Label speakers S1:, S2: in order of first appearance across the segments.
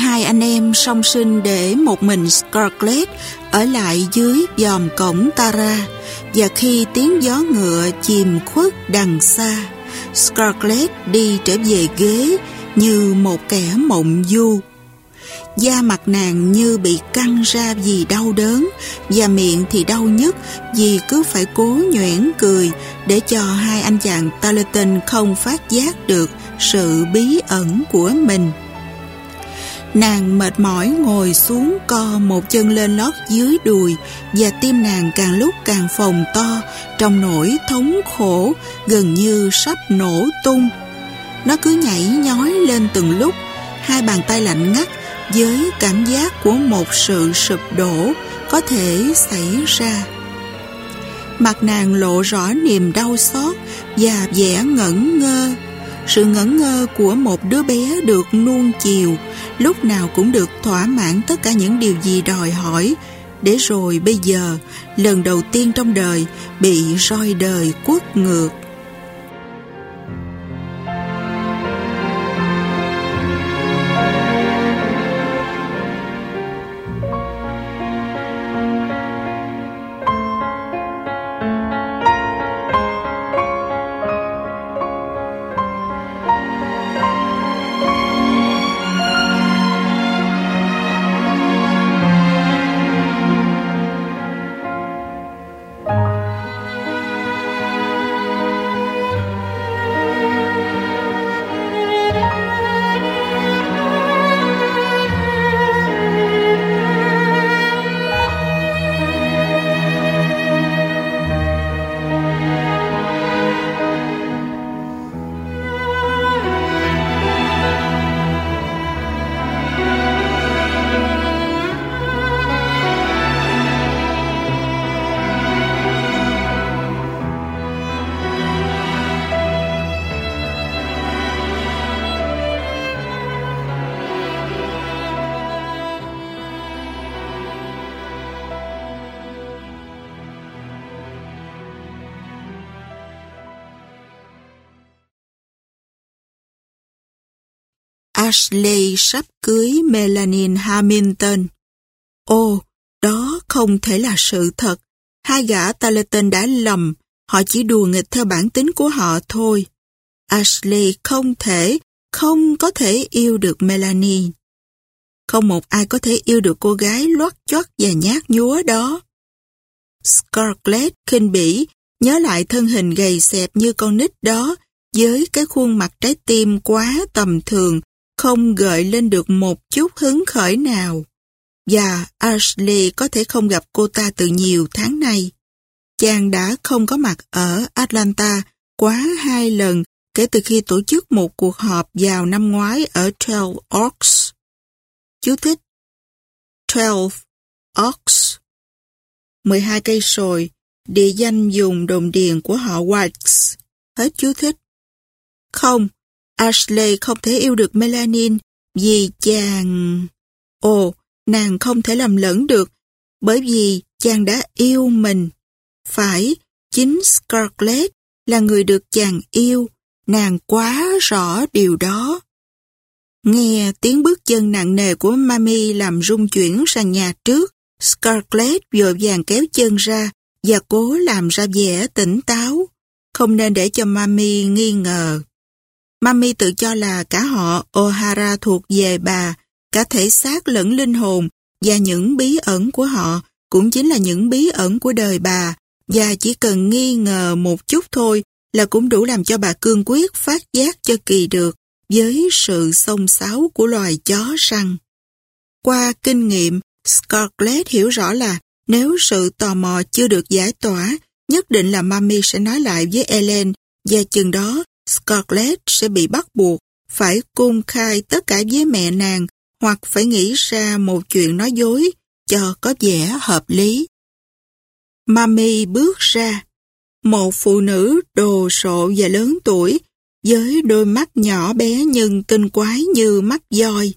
S1: Hai anh em song sinh để một mình Scarlett ở lại dưới dòm cổng Tara và khi tiếng gió ngựa chìm khuất đằng xa, Scarlett đi trở về ghế như một kẻ mộng du. Da mặt nàng như bị căng ra vì đau đớn và miệng thì đau nhất vì cứ phải cố nhoẻn cười để cho hai anh chàng Tarleton không phát giác được sự bí ẩn của mình. Nàng mệt mỏi ngồi xuống co một chân lên lót dưới đùi và tim nàng càng lúc càng phồng to trong nỗi thống khổ gần như sắp nổ tung. Nó cứ nhảy nhói lên từng lúc, hai bàn tay lạnh ngắt với cảm giác của một sự sụp đổ có thể xảy ra. Mặt nàng lộ rõ niềm đau xót và vẻ ngẩn ngơ. Sự ngẩn ngơ của một đứa bé được nuông chiều, lúc nào cũng được thỏa mãn tất cả những điều gì đòi hỏi, để rồi bây giờ, lần đầu tiên trong đời, bị roi đời quất ngược. Ashley sắp cưới Melanie Hamilton. Ô, đó không thể là sự thật. Hai gã Tarleton đã lầm, họ chỉ đùa nghịch theo bản tính của họ thôi. Ashley không thể, không có thể yêu được Melanie. Không một ai có thể yêu được cô gái loát chót và nhát nhúa đó. Scarlett khinh bỉ, nhớ lại thân hình gầy xẹp như con nít đó, với cái khuôn mặt trái tim quá tầm thường không gợi lên được một chút hứng khởi nào. Và Ashley có thể không gặp cô ta từ nhiều tháng nay. Chàng đã không có mặt ở Atlanta quá hai lần kể từ khi tổ chức một cuộc họp vào năm ngoái ở Twelve Oaks. Chú thích Twelve Oaks 12 cây sồi, địa danh dùng đồn điền của họ Whites. Hết chú thích. Không, Ashley không thể yêu được Melanin vì chàng... Ồ, nàng không thể làm lẫn được bởi vì chàng đã yêu mình. Phải, chính Scarlett là người được chàng yêu, nàng quá rõ điều đó. Nghe tiếng bước chân nặng nề của Mami làm rung chuyển sang nhà trước, Scarlett vội vàng kéo chân ra và cố làm ra vẻ tỉnh táo. Không nên để cho Mami nghi ngờ. Mami tự cho là cả họ O'Hara thuộc về bà, cả thể xác lẫn linh hồn, và những bí ẩn của họ cũng chính là những bí ẩn của đời bà, và chỉ cần nghi ngờ một chút thôi là cũng đủ làm cho bà cương quyết phát giác cho kỳ được với sự xông xáo của loài chó săn. Qua kinh nghiệm, Scarlett hiểu rõ là nếu sự tò mò chưa được giải tỏa, nhất định là Mami sẽ nói lại với Ellen và chừng đó Scarlett sẽ bị bắt buộc phải cung khai tất cả với mẹ nàng hoặc phải nghĩ ra một chuyện nói dối cho có vẻ hợp lý. Mami bước ra, một phụ nữ đồ sộ và lớn tuổi với đôi mắt nhỏ bé nhưng tinh quái như mắt voi.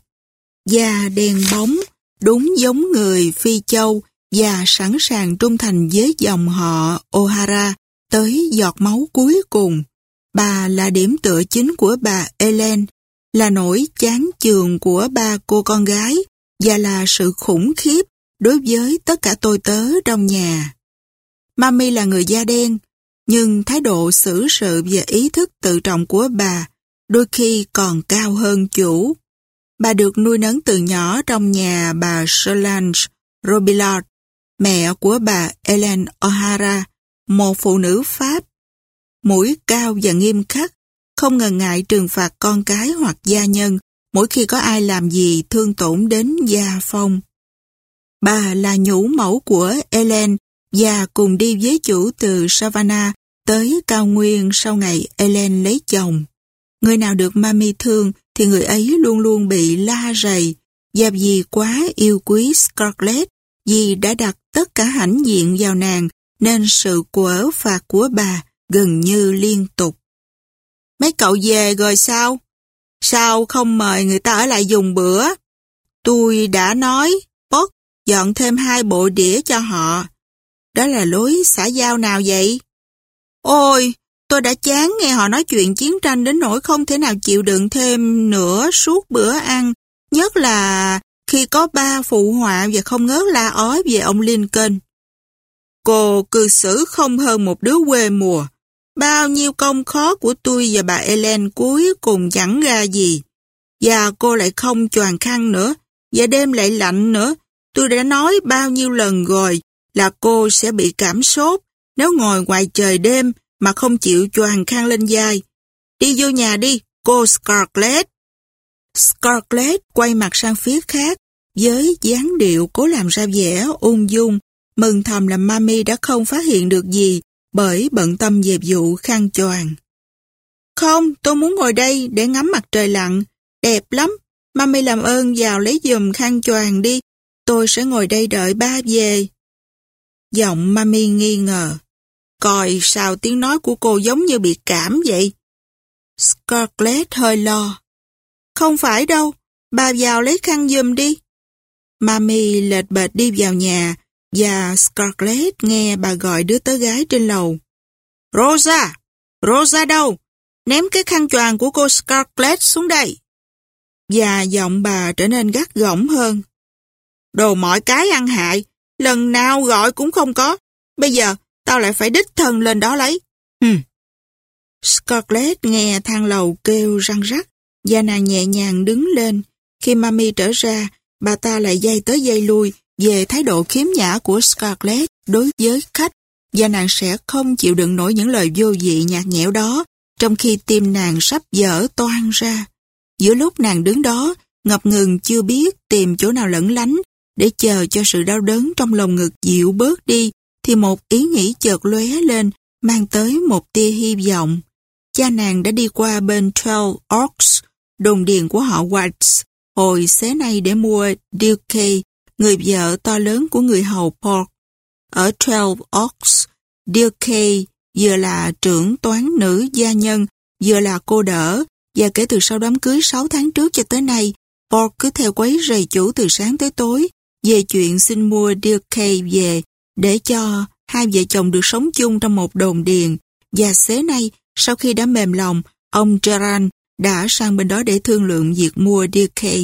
S1: Da đen bóng, đúng giống người Phi Châu và sẵn sàng trung thành với dòng họ O'Hara tới giọt máu cuối cùng. Bà là điểm tựa chính của bà Ellen là nỗi chán chường của ba cô con gái và là sự khủng khiếp đối với tất cả tôi tớ trong nhà. Mami là người da đen, nhưng thái độ xử sự và ý thức tự trọng của bà đôi khi còn cao hơn chủ. Bà được nuôi nấng từ nhỏ trong nhà bà Solange Robillard, mẹ của bà Ellen O'Hara, một phụ nữ Pháp. Mũi cao và nghiêm khắc, không ngần ngại trừng phạt con cái hoặc gia nhân mỗi khi có ai làm gì thương tổn đến gia phong. Bà là nhũ mẫu của Ellen và cùng đi với chủ từ Savannah tới cao nguyên sau ngày Ellen lấy chồng. Người nào được mami thương thì người ấy luôn luôn bị la rầy và vì quá yêu quý Scarlett vì đã đặt tất cả hãnh diện vào nàng nên sự quở phạt của bà gần như liên tục. Mấy cậu về rồi sao? Sao không mời người ta ở lại dùng bữa? Tôi đã nói, bớt dọn thêm hai bộ đĩa cho họ. Đó là lối xã giao nào vậy? Ôi, tôi đã chán nghe họ nói chuyện chiến tranh đến nỗi không thể nào chịu đựng thêm nữa suốt bữa ăn. Nhất là khi có ba phụ họa và không ngớt la ói về ông Lincoln. Cô cư xử không hơn một đứa quê mùa. Bao nhiêu công khó của tôi và bà Ellen cuối cùng chẳng ra gì. Và cô lại không choàng khăn nữa, và đêm lại lạnh nữa. Tôi đã nói bao nhiêu lần rồi là cô sẽ bị cảm sốt nếu ngồi ngoài trời đêm mà không chịu choàng khăn lên vai. Đi vô nhà đi, cô Scarlett. Scarlett quay mặt sang phía khác với dáng điệu cố làm ra vẻ ung dung, mừng thầm là mami đã không phát hiện được gì bởi bận tâm dẹp vụ khăn choàng. Không, tôi muốn ngồi đây để ngắm mặt trời lặn. Đẹp lắm. Mami làm ơn vào lấy giùm khăn choàng đi. Tôi sẽ ngồi đây đợi ba về. Giọng mami nghi ngờ. Coi sao tiếng nói của cô giống như bị cảm vậy? Scarlett hơi lo. Không phải đâu, bà vào lấy khăn giùm đi. Mami lệch bệt đi vào nhà và Scarlett nghe bà gọi đứa tớ gái trên lầu. Rosa! Rosa đâu? Ném cái khăn choàng của cô Scarlett xuống đây. Và giọng bà trở nên gắt gỏng hơn. Đồ mọi cái ăn hại, lần nào gọi cũng không có. Bây giờ, tao lại phải đích thân lên đó lấy. Hừm. Scarlett nghe thang lầu kêu răng rắc, và nàng nhẹ nhàng đứng lên. Khi Mami trở ra, bà ta lại dây tới dây lui về thái độ khiếm nhã của Scarlett đối với khách và nàng sẽ không chịu đựng nổi những lời vô vị nhạt nhẽo đó trong khi tim nàng sắp dở toan ra. Giữa lúc nàng đứng đó, ngập ngừng chưa biết tìm chỗ nào lẫn lánh để chờ cho sự đau đớn trong lòng ngực dịu bớt đi thì một ý nghĩ chợt lóe lên mang tới một tia hy vọng. Cha nàng đã đi qua bên Twelve Oaks, đồn điền của họ Whites, hồi xế nay để mua Duke, người vợ to lớn của người hầu Port Ở Twelve Oaks, Duke vừa là trưởng toán nữ gia nhân, vừa là cô đỡ, và kể từ sau đám cưới 6 tháng trước cho tới nay, Port cứ theo quấy rầy chủ từ sáng tới tối, về chuyện xin mua Duke về, để cho hai vợ chồng được sống chung trong một đồn điền. Và xế nay, sau khi đã mềm lòng, ông Gerard đã sang bên đó để thương lượng việc mua Duke.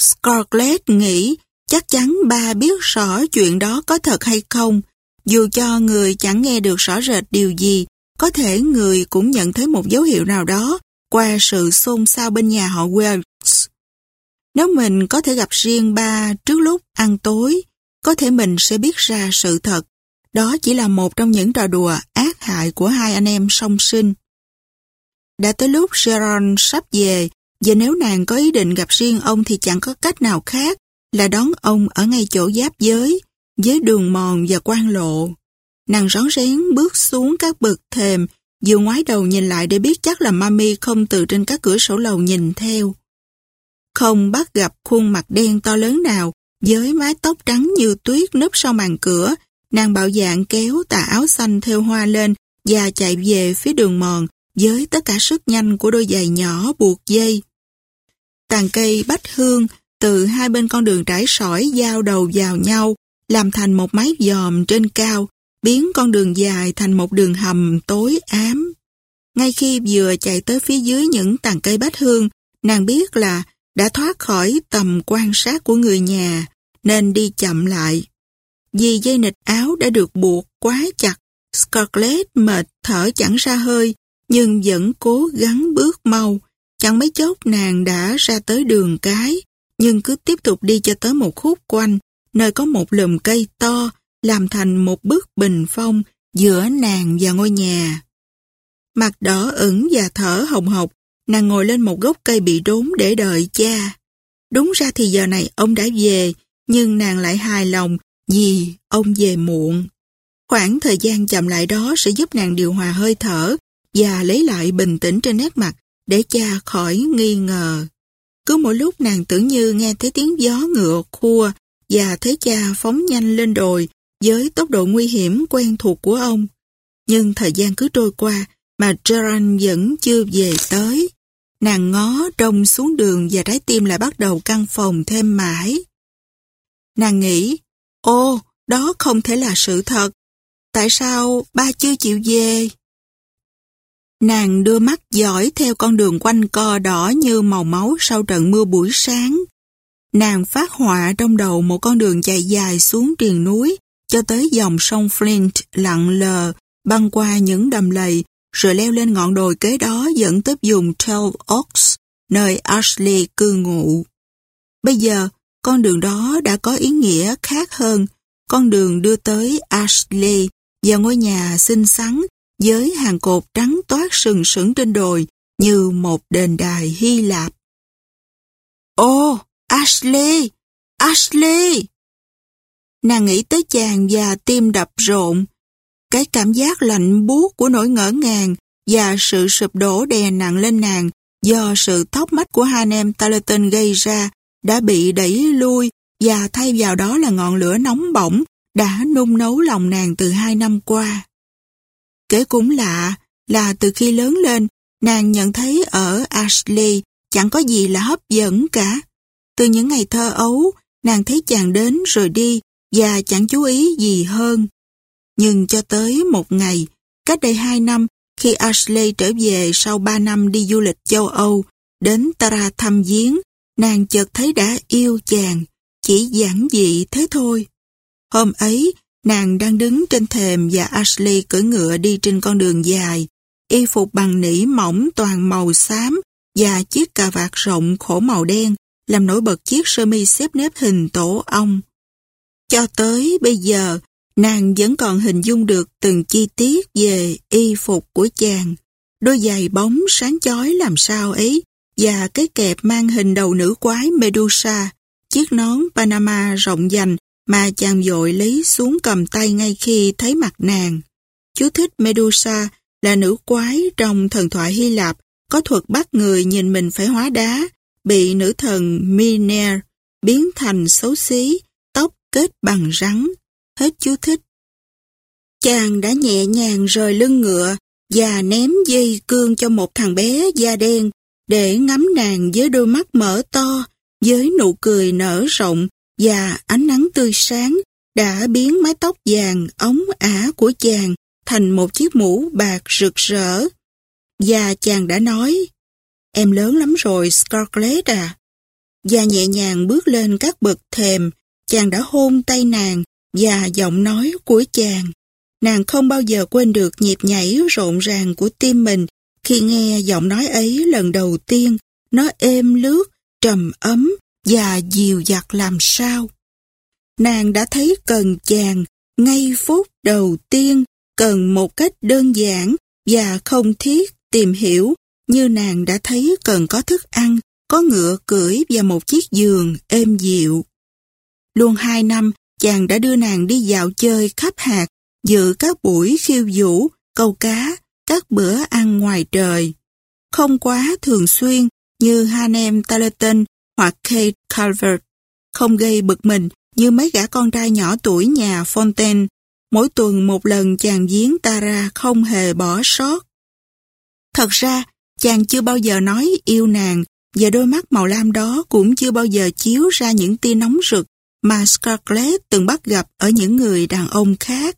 S1: Scarlett nghĩ chắc chắn ba biết rõ chuyện đó có thật hay không. Dù cho người chẳng nghe được rõ rệt điều gì, có thể người cũng nhận thấy một dấu hiệu nào đó qua sự xôn xao bên nhà họ Wells. Nếu mình có thể gặp riêng ba trước lúc ăn tối, có thể mình sẽ biết ra sự thật. Đó chỉ là một trong những trò đùa ác hại của hai anh em song sinh. Đã tới lúc Sharon sắp về, và nếu nàng có ý định gặp riêng ông thì chẳng có cách nào khác là đón ông ở ngay chỗ giáp giới, với đường mòn và quan lộ. Nàng rón rén bước xuống các bậc thềm, vừa ngoái đầu nhìn lại để biết chắc là mami không từ trên các cửa sổ lầu nhìn theo. Không bắt gặp khuôn mặt đen to lớn nào, với mái tóc trắng như tuyết nấp sau màn cửa, nàng bạo dạng kéo tà áo xanh theo hoa lên và chạy về phía đường mòn với tất cả sức nhanh của đôi giày nhỏ buộc dây. Tàn cây bách hương từ hai bên con đường trải sỏi giao đầu vào nhau, làm thành một mái dòm trên cao, biến con đường dài thành một đường hầm tối ám. Ngay khi vừa chạy tới phía dưới những tàn cây bách hương, nàng biết là đã thoát khỏi tầm quan sát của người nhà, nên đi chậm lại. Vì dây nịch áo đã được buộc quá chặt, Scarlett mệt thở chẳng ra hơi, nhưng vẫn cố gắng bước mau. Chẳng mấy chốc nàng đã ra tới đường cái, nhưng cứ tiếp tục đi cho tới một khúc quanh, nơi có một lùm cây to, làm thành một bức bình phong giữa nàng và ngôi nhà. Mặt đỏ ửng và thở hồng hộc, nàng ngồi lên một gốc cây bị đốn để đợi cha. Đúng ra thì giờ này ông đã về, nhưng nàng lại hài lòng vì ông về muộn. Khoảng thời gian chậm lại đó sẽ giúp nàng điều hòa hơi thở và lấy lại bình tĩnh trên nét mặt để cha khỏi nghi ngờ. Cứ mỗi lúc nàng tưởng như nghe thấy tiếng gió ngựa khua và thấy cha phóng nhanh lên đồi với tốc độ nguy hiểm quen thuộc của ông. Nhưng thời gian cứ trôi qua mà Gerard vẫn chưa về tới. Nàng ngó trông xuống đường và trái tim lại bắt đầu căng phòng thêm mãi. Nàng nghĩ, ô, đó không thể là sự thật. Tại sao ba chưa chịu về? Nàng đưa mắt dõi theo con đường quanh co đỏ như màu máu sau trận mưa buổi sáng. Nàng phát họa trong đầu một con đường chạy dài xuống triền núi cho tới dòng sông Flint lặng lờ băng qua những đầm lầy rồi leo lên ngọn đồi kế đó dẫn tới vùng Twelve Oaks, nơi Ashley cư ngụ. Bây giờ, con đường đó đã có ý nghĩa khác hơn. Con đường đưa tới Ashley và ngôi nhà xinh xắn với hàng cột trắng toát sừng sững trên đồi như một đền đài Hy Lạp. Ô, Ashley! Ashley! Nàng nghĩ tới chàng và tim đập rộn. Cái cảm giác lạnh buốt của nỗi ngỡ ngàng và sự sụp đổ đè nặng lên nàng do sự thóc mắt của hai anh em Tarleton gây ra đã bị đẩy lui và thay vào đó là ngọn lửa nóng bỏng đã nung nấu lòng nàng từ hai năm qua. Kể cũng lạ là từ khi lớn lên, nàng nhận thấy ở Ashley chẳng có gì là hấp dẫn cả. Từ những ngày thơ ấu, nàng thấy chàng đến rồi đi và chẳng chú ý gì hơn. Nhưng cho tới một ngày, cách đây hai năm, khi Ashley trở về sau ba năm đi du lịch châu Âu, đến Tara thăm viếng, nàng chợt thấy đã yêu chàng, chỉ giản dị thế thôi. Hôm ấy, nàng đang đứng trên thềm và Ashley cưỡi ngựa đi trên con đường dài, y phục bằng nỉ mỏng toàn màu xám và chiếc cà vạt rộng khổ màu đen làm nổi bật chiếc sơ mi xếp nếp hình tổ ong. Cho tới bây giờ, nàng vẫn còn hình dung được từng chi tiết về y phục của chàng. Đôi giày bóng sáng chói làm sao ấy, và cái kẹp mang hình đầu nữ quái Medusa, chiếc nón Panama rộng dành mà chàng vội lấy xuống cầm tay ngay khi thấy mặt nàng. Chú thích Medusa là nữ quái trong thần thoại Hy Lạp có thuật bắt người nhìn mình phải hóa đá, bị nữ thần Miner biến thành xấu xí, tóc kết bằng rắn. Hết chú thích. Chàng đã nhẹ nhàng rời lưng ngựa và ném dây cương cho một thằng bé da đen để ngắm nàng với đôi mắt mở to, với nụ cười nở rộng và ánh nắng tươi sáng đã biến mái tóc vàng ống ả của chàng thành một chiếc mũ bạc rực rỡ. Và chàng đã nói, em lớn lắm rồi Scarlett à. Và nhẹ nhàng bước lên các bậc thềm, chàng đã hôn tay nàng và giọng nói của chàng. Nàng không bao giờ quên được nhịp nhảy rộn ràng của tim mình khi nghe giọng nói ấy lần đầu tiên. Nó êm lướt, trầm ấm và dìu dặt làm sao. Nàng đã thấy cần chàng ngay phút đầu tiên cần một cách đơn giản và không thiết tìm hiểu như nàng đã thấy cần có thức ăn, có ngựa cưỡi và một chiếc giường êm dịu. Luôn hai năm, chàng đã đưa nàng đi dạo chơi khắp hạt, dự các buổi khiêu vũ, câu cá, các bữa ăn ngoài trời. Không quá thường xuyên như Hanem Tarleton hoặc Kate Calvert, không gây bực mình như mấy gã con trai nhỏ tuổi nhà Fontaine. Mỗi tuần một lần chàng giếng Tara không hề bỏ sót. Thật ra, chàng chưa bao giờ nói yêu nàng và đôi mắt màu lam đó cũng chưa bao giờ chiếu ra những tia nóng rực mà Scarlett từng bắt gặp ở những người đàn ông khác.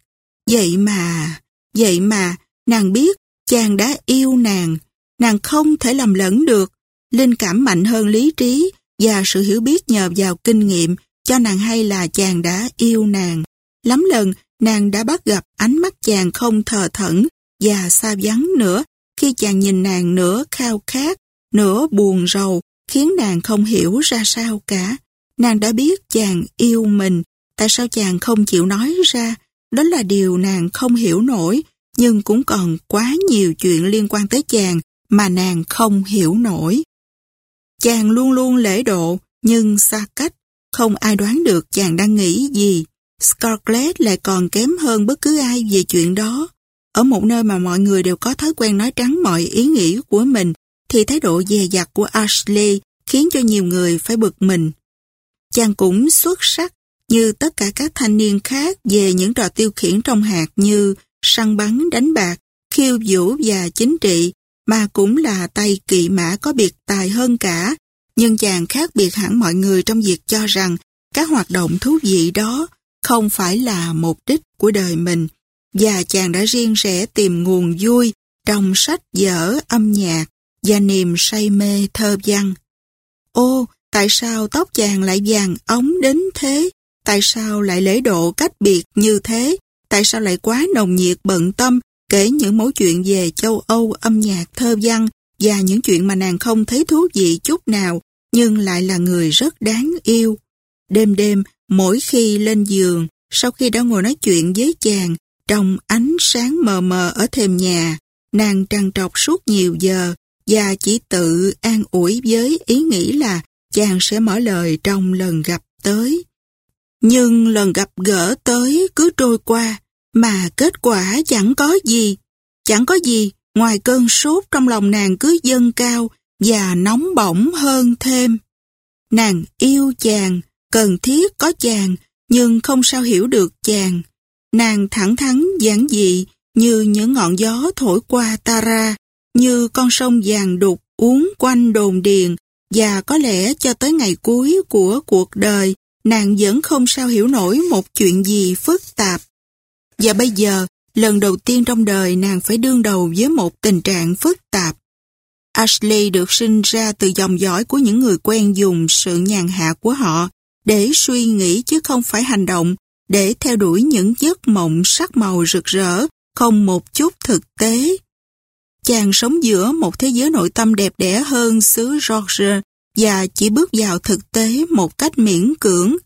S1: Vậy mà, vậy mà, nàng biết chàng đã yêu nàng, nàng không thể làm lẫn được, linh cảm mạnh hơn lý trí và sự hiểu biết nhờ vào kinh nghiệm cho nàng hay là chàng đã yêu nàng. Lắm lần, nàng đã bắt gặp ánh mắt chàng không thờ thẫn và xa vắng nữa khi chàng nhìn nàng nửa khao khát, nửa buồn rầu, khiến nàng không hiểu ra sao cả. Nàng đã biết chàng yêu mình, tại sao chàng không chịu nói ra, đó là điều nàng không hiểu nổi, nhưng cũng còn quá nhiều chuyện liên quan tới chàng mà nàng không hiểu nổi. Chàng luôn luôn lễ độ, nhưng xa cách, không ai đoán được chàng đang nghĩ gì. Scarlett lại còn kém hơn bất cứ ai về chuyện đó. Ở một nơi mà mọi người đều có thói quen nói trắng mọi ý nghĩ của mình, thì thái độ dè dặt của Ashley khiến cho nhiều người phải bực mình. Chàng cũng xuất sắc như tất cả các thanh niên khác về những trò tiêu khiển trong hạt như săn bắn, đánh bạc, khiêu vũ và chính trị, mà cũng là tay kỵ mã có biệt tài hơn cả. Nhưng chàng khác biệt hẳn mọi người trong việc cho rằng các hoạt động thú vị đó không phải là mục đích của đời mình, và chàng đã riêng rẽ tìm nguồn vui trong sách vở âm nhạc và niềm say mê thơ văn. Ô, tại sao tóc chàng lại vàng ống đến thế? Tại sao lại lễ độ cách biệt như thế? Tại sao lại quá nồng nhiệt bận tâm kể những mẫu chuyện về châu Âu âm nhạc thơ văn và những chuyện mà nàng không thấy thú vị chút nào nhưng lại là người rất đáng yêu. Đêm đêm, mỗi khi lên giường, sau khi đã ngồi nói chuyện với chàng, trong ánh sáng mờ mờ ở thềm nhà, nàng trằn trọc suốt nhiều giờ và chỉ tự an ủi với ý nghĩ là chàng sẽ mở lời trong lần gặp tới. Nhưng lần gặp gỡ tới cứ trôi qua, mà kết quả chẳng có gì. Chẳng có gì ngoài cơn sốt trong lòng nàng cứ dâng cao và nóng bỏng hơn thêm. Nàng yêu chàng, cần thiết có chàng, nhưng không sao hiểu được chàng. Nàng thẳng thắn giản dị như những ngọn gió thổi qua Tara, như con sông vàng đục uốn quanh đồn điền và có lẽ cho tới ngày cuối của cuộc đời nàng vẫn không sao hiểu nổi một chuyện gì phức tạp. Và bây giờ, lần đầu tiên trong đời nàng phải đương đầu với một tình trạng phức tạp. Ashley được sinh ra từ dòng dõi của những người quen dùng sự nhàn hạ của họ để suy nghĩ chứ không phải hành động, để theo đuổi những giấc mộng sắc màu rực rỡ, không một chút thực tế. Chàng sống giữa một thế giới nội tâm đẹp đẽ hơn xứ Georgia và chỉ bước vào thực tế một cách miễn cưỡng.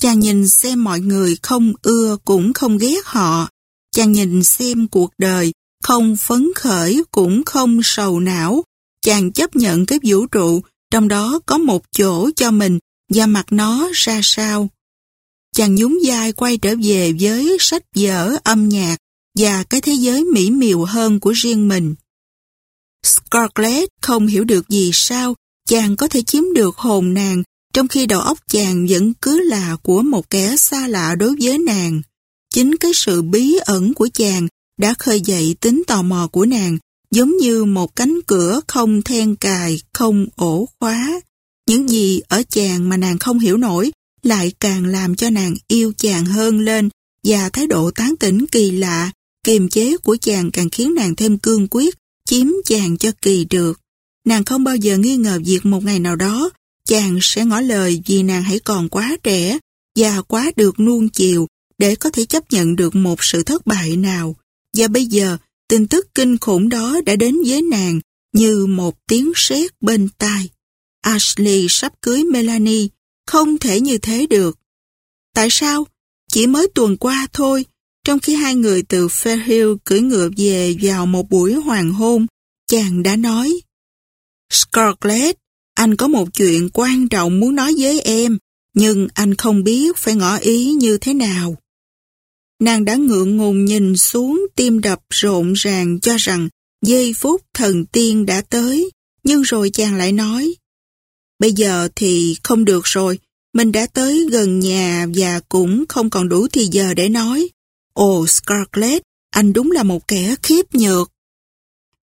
S1: Chàng nhìn xem mọi người không ưa cũng không ghét họ. Chàng nhìn xem cuộc đời không phấn khởi cũng không sầu não. Chàng chấp nhận cái vũ trụ, trong đó có một chỗ cho mình và mặt nó ra sao. Chàng nhún vai quay trở về với sách vở âm nhạc và cái thế giới mỹ miều hơn của riêng mình. Scarlett không hiểu được gì sao chàng có thể chiếm được hồn nàng trong khi đầu óc chàng vẫn cứ là của một kẻ xa lạ đối với nàng. Chính cái sự bí ẩn của chàng đã khơi dậy tính tò mò của nàng giống như một cánh cửa không then cài, không ổ khóa. Những gì ở chàng mà nàng không hiểu nổi lại càng làm cho nàng yêu chàng hơn lên và thái độ tán tỉnh kỳ lạ, kiềm chế của chàng càng khiến nàng thêm cương quyết, chiếm chàng cho kỳ được. Nàng không bao giờ nghi ngờ việc một ngày nào đó chàng sẽ ngỏ lời vì nàng hãy còn quá trẻ và quá được nuông chiều để có thể chấp nhận được một sự thất bại nào. Và bây giờ, tin tức kinh khủng đó đã đến với nàng như một tiếng sét bên tai. Ashley sắp cưới Melanie, không thể như thế được. Tại sao? Chỉ mới tuần qua thôi, trong khi hai người từ Fairhill cưỡi ngựa về vào một buổi hoàng hôn, chàng đã nói Scarlett, anh có một chuyện quan trọng muốn nói với em, nhưng anh không biết phải ngỏ ý như thế nào. Nàng đã ngượng ngùng nhìn xuống tim đập rộn ràng cho rằng giây phút thần tiên đã tới, nhưng rồi chàng lại nói Bây giờ thì không được rồi, mình đã tới gần nhà và cũng không còn đủ thì giờ để nói. Ồ Scarlett, anh đúng là một kẻ khiếp nhược.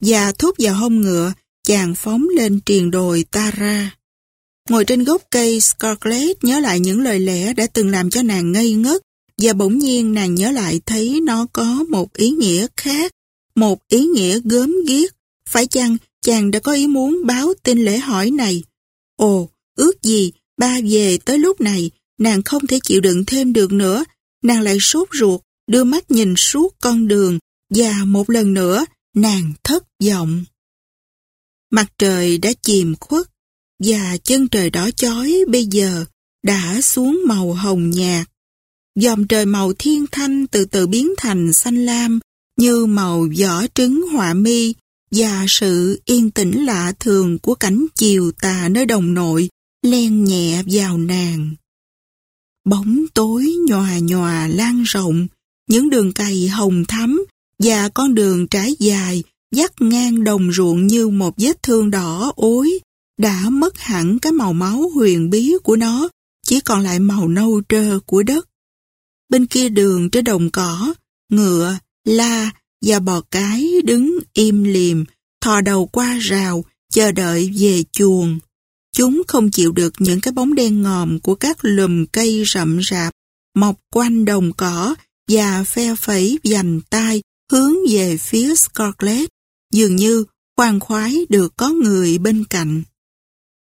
S1: Và thúc vào hông ngựa, chàng phóng lên triền đồi Tara. Ngồi trên gốc cây, Scarlett nhớ lại những lời lẽ đã từng làm cho nàng ngây ngất và bỗng nhiên nàng nhớ lại thấy nó có một ý nghĩa khác, một ý nghĩa gớm ghiếc. Phải chăng chàng đã có ý muốn báo tin lễ hỏi này. Ồ, ước gì, ba về tới lúc này, nàng không thể chịu đựng thêm được nữa. Nàng lại sốt ruột, đưa mắt nhìn suốt con đường, và một lần nữa, nàng thất vọng. Mặt trời đã chìm khuất, và chân trời đỏ chói bây giờ đã xuống màu hồng nhạt. Dòng trời màu thiên thanh từ từ biến thành xanh lam như màu vỏ trứng họa mi và sự yên tĩnh lạ thường của cảnh chiều tà nơi đồng nội len nhẹ vào nàng. Bóng tối nhòa nhòa lan rộng, những đường cày hồng thắm và con đường trái dài dắt ngang đồng ruộng như một vết thương đỏ ối đã mất hẳn cái màu máu huyền bí của nó, chỉ còn lại màu nâu trơ của đất. Bên kia đường trên đồng cỏ, ngựa, la và bò cái đứng im liềm, thò đầu qua rào, chờ đợi về chuồng. Chúng không chịu được những cái bóng đen ngòm của các lùm cây rậm rạp, mọc quanh đồng cỏ và phe phẩy dành tay hướng về phía Scarlet dường như khoan khoái được có người bên cạnh.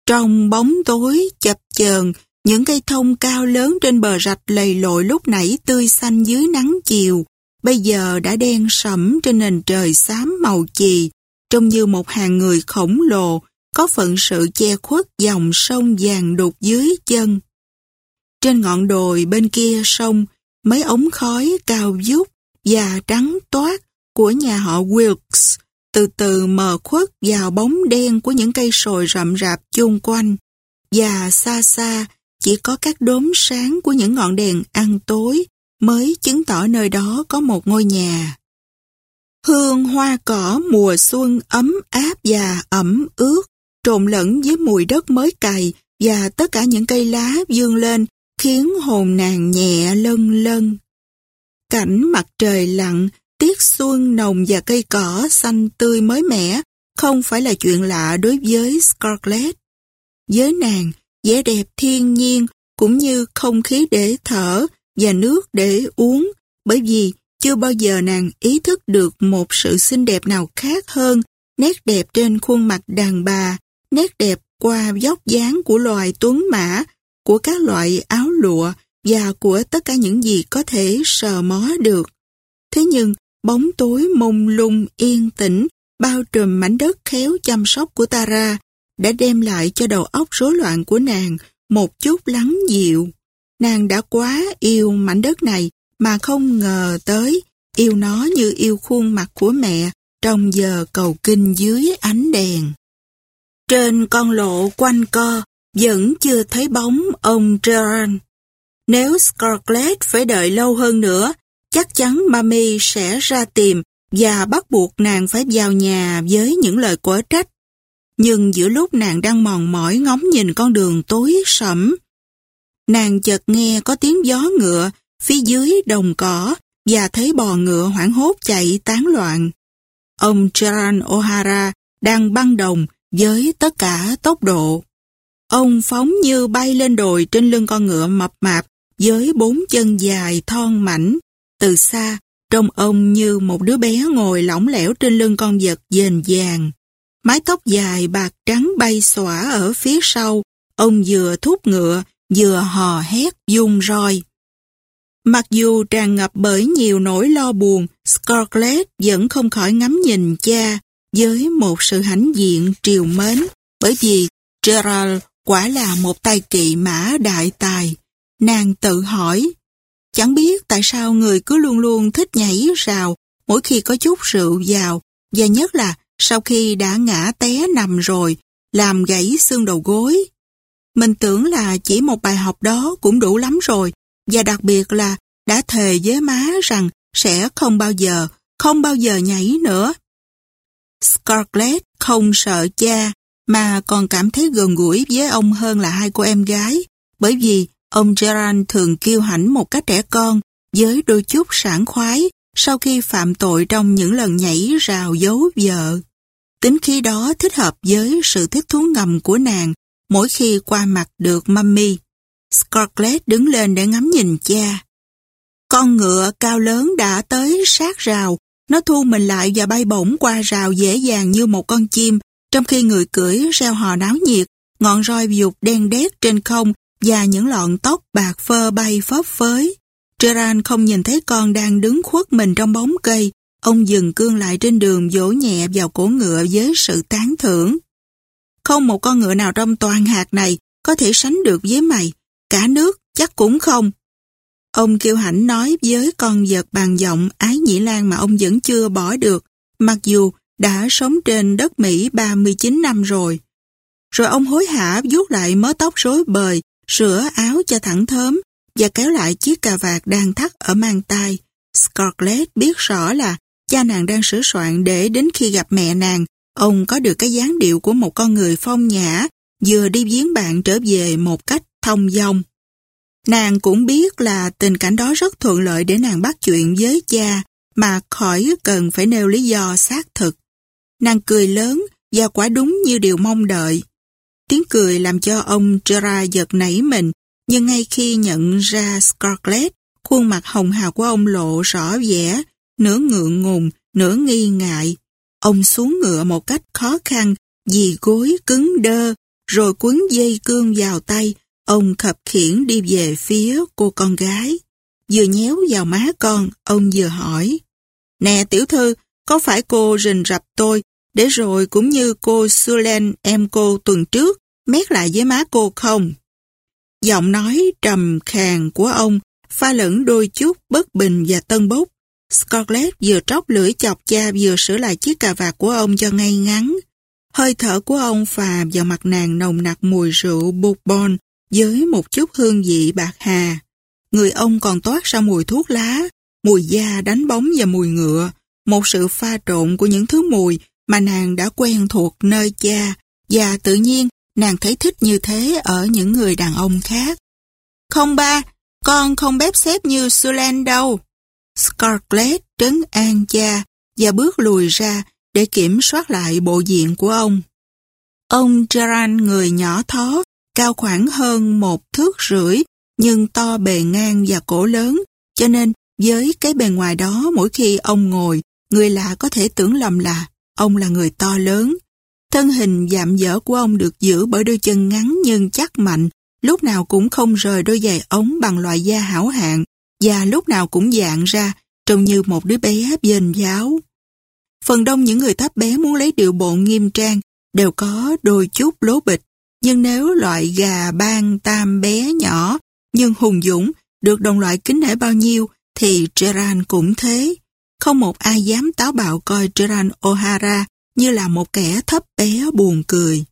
S1: Trong bóng tối chập chờn, những cây thông cao lớn trên bờ rạch lầy lội lúc nãy tươi xanh dưới nắng chiều, bây giờ đã đen sẫm trên nền trời xám màu chì, trông như một hàng người khổng lồ, có phận sự che khuất dòng sông vàng đục dưới chân. Trên ngọn đồi bên kia sông, mấy ống khói cao vút và trắng toát của nhà họ Wilkes từ từ mờ khuất vào bóng đen của những cây sồi rậm rạp chung quanh. Và xa xa chỉ có các đốm sáng của những ngọn đèn ăn tối mới chứng tỏ nơi đó có một ngôi nhà. Hương hoa cỏ mùa xuân ấm áp và ẩm ướt, trộn lẫn với mùi đất mới cày và tất cả những cây lá dương lên khiến hồn nàng nhẹ lân lân. Cảnh mặt trời lặng, tiết xuân nồng và cây cỏ xanh tươi mới mẻ không phải là chuyện lạ đối với Scarlett. Với nàng, vẻ đẹp thiên nhiên cũng như không khí để thở và nước để uống bởi vì chưa bao giờ nàng ý thức được một sự xinh đẹp nào khác hơn nét đẹp trên khuôn mặt đàn bà, nét đẹp qua dốc dáng của loài tuấn mã, của các loại áo lụa và của tất cả những gì có thể sờ mó được. Thế nhưng, bóng tối mông lung yên tĩnh, bao trùm mảnh đất khéo chăm sóc của Tara, đã đem lại cho đầu óc rối loạn của nàng một chút lắng dịu. Nàng đã quá yêu mảnh đất này mà không ngờ tới yêu nó như yêu khuôn mặt của mẹ trong giờ cầu kinh dưới ánh đèn. Trên con lộ quanh co vẫn chưa thấy bóng ông Gerard. Nếu Scarlett phải đợi lâu hơn nữa, chắc chắn Mami sẽ ra tìm và bắt buộc nàng phải vào nhà với những lời quở trách. Nhưng giữa lúc nàng đang mòn mỏi ngóng nhìn con đường tối sẫm, nàng chợt nghe có tiếng gió ngựa phía dưới đồng cỏ và thấy bò ngựa hoảng hốt chạy tán loạn. Ông Charan O'Hara đang băng đồng với tất cả tốc độ. Ông phóng như bay lên đồi trên lưng con ngựa mập mạp với bốn chân dài thon mảnh. Từ xa, trông ông như một đứa bé ngồi lỏng lẻo trên lưng con vật dền vàng. Mái tóc dài bạc trắng bay xõa ở phía sau, ông vừa thúc ngựa, vừa hò hét dung roi. Mặc dù tràn ngập bởi nhiều nỗi lo buồn, Scarlett vẫn không khỏi ngắm nhìn cha với một sự hãnh diện triều mến, bởi vì Gerald quả là một tay kỵ mã đại tài. Nàng tự hỏi, chẳng biết tại sao người cứ luôn luôn thích nhảy rào mỗi khi có chút rượu vào, và nhất là sau khi đã ngã té nằm rồi, làm gãy xương đầu gối. Mình tưởng là chỉ một bài học đó cũng đủ lắm rồi, và đặc biệt là đã thề với má rằng sẽ không bao giờ, không bao giờ nhảy nữa. Scarlett không sợ cha, mà còn cảm thấy gần gũi với ông hơn là hai cô em gái, bởi vì ông Gerard thường kiêu hãnh một cách trẻ con với đôi chút sảng khoái sau khi phạm tội trong những lần nhảy rào giấu vợ. Tính khí đó thích hợp với sự thích thú ngầm của nàng mỗi khi qua mặt được mummy. Scarlett đứng lên để ngắm nhìn cha. Con ngựa cao lớn đã tới sát rào, nó thu mình lại và bay bổng qua rào dễ dàng như một con chim, Trong khi người cưỡi reo hò náo nhiệt, ngọn roi dục đen đét trên không và những lọn tóc bạc phơ bay phấp phới. Gerard không nhìn thấy con đang đứng khuất mình trong bóng cây. Ông dừng cương lại trên đường vỗ nhẹ vào cổ ngựa với sự tán thưởng. Không một con ngựa nào trong toàn hạt này có thể sánh được với mày. Cả nước chắc cũng không. Ông kêu hãnh nói với con vật bằng giọng ái nhĩ lan mà ông vẫn chưa bỏ được, mặc dù đã sống trên đất Mỹ 39 năm rồi. Rồi ông hối hả vuốt lại mớ tóc rối bời, sửa áo cho thẳng thớm và kéo lại chiếc cà vạt đang thắt ở mang tay. Scarlett biết rõ là cha nàng đang sửa soạn để đến khi gặp mẹ nàng, ông có được cái dáng điệu của một con người phong nhã, vừa đi viếng bạn trở về một cách thông dong. Nàng cũng biết là tình cảnh đó rất thuận lợi để nàng bắt chuyện với cha mà khỏi cần phải nêu lý do xác thực. Nàng cười lớn và quả đúng như điều mong đợi. Tiếng cười làm cho ông Gerard giật nảy mình, nhưng ngay khi nhận ra Scarlett, khuôn mặt hồng hào của ông lộ rõ vẻ, nửa ngượng ngùng, nửa nghi ngại. Ông xuống ngựa một cách khó khăn, vì gối cứng đơ, rồi quấn dây cương vào tay, ông khập khiển đi về phía cô con gái. Vừa nhéo vào má con, ông vừa hỏi. Nè tiểu thư, có phải cô rình rập tôi để rồi cũng như cô Sulen em cô tuần trước, mét lại với má cô không? Giọng nói trầm khàn của ông pha lẫn đôi chút bất bình và tân bốc. Scarlett vừa tróc lưỡi chọc cha vừa sửa lại chiếc cà vạt của ông cho ngay ngắn. Hơi thở của ông phà vào mặt nàng nồng nặc mùi rượu bourbon với một chút hương vị bạc hà. Người ông còn toát ra mùi thuốc lá, mùi da đánh bóng và mùi ngựa, một sự pha trộn của những thứ mùi mà nàng đã quen thuộc nơi cha và tự nhiên nàng thấy thích như thế ở những người đàn ông khác. Không ba, con không bếp xếp như Sulan đâu. Scarlett trấn an cha và bước lùi ra để kiểm soát lại bộ diện của ông. Ông Gerard người nhỏ thó, cao khoảng hơn một thước rưỡi, nhưng to bề ngang và cổ lớn, cho nên với cái bề ngoài đó mỗi khi ông ngồi, người lạ có thể tưởng lầm là ông là người to lớn. Thân hình dạm dở của ông được giữ bởi đôi chân ngắn nhưng chắc mạnh, lúc nào cũng không rời đôi giày ống bằng loại da hảo hạng và lúc nào cũng dạng ra trông như một đứa bé dền giáo. Phần đông những người thấp bé muốn lấy điệu bộ nghiêm trang đều có đôi chút lố bịch, nhưng nếu loại gà ban tam bé nhỏ nhưng hùng dũng được đồng loại kính nể bao nhiêu thì Gerard cũng thế. Không một ai dám táo bạo coi Gerard O'Hara như là một kẻ thấp bé buồn cười.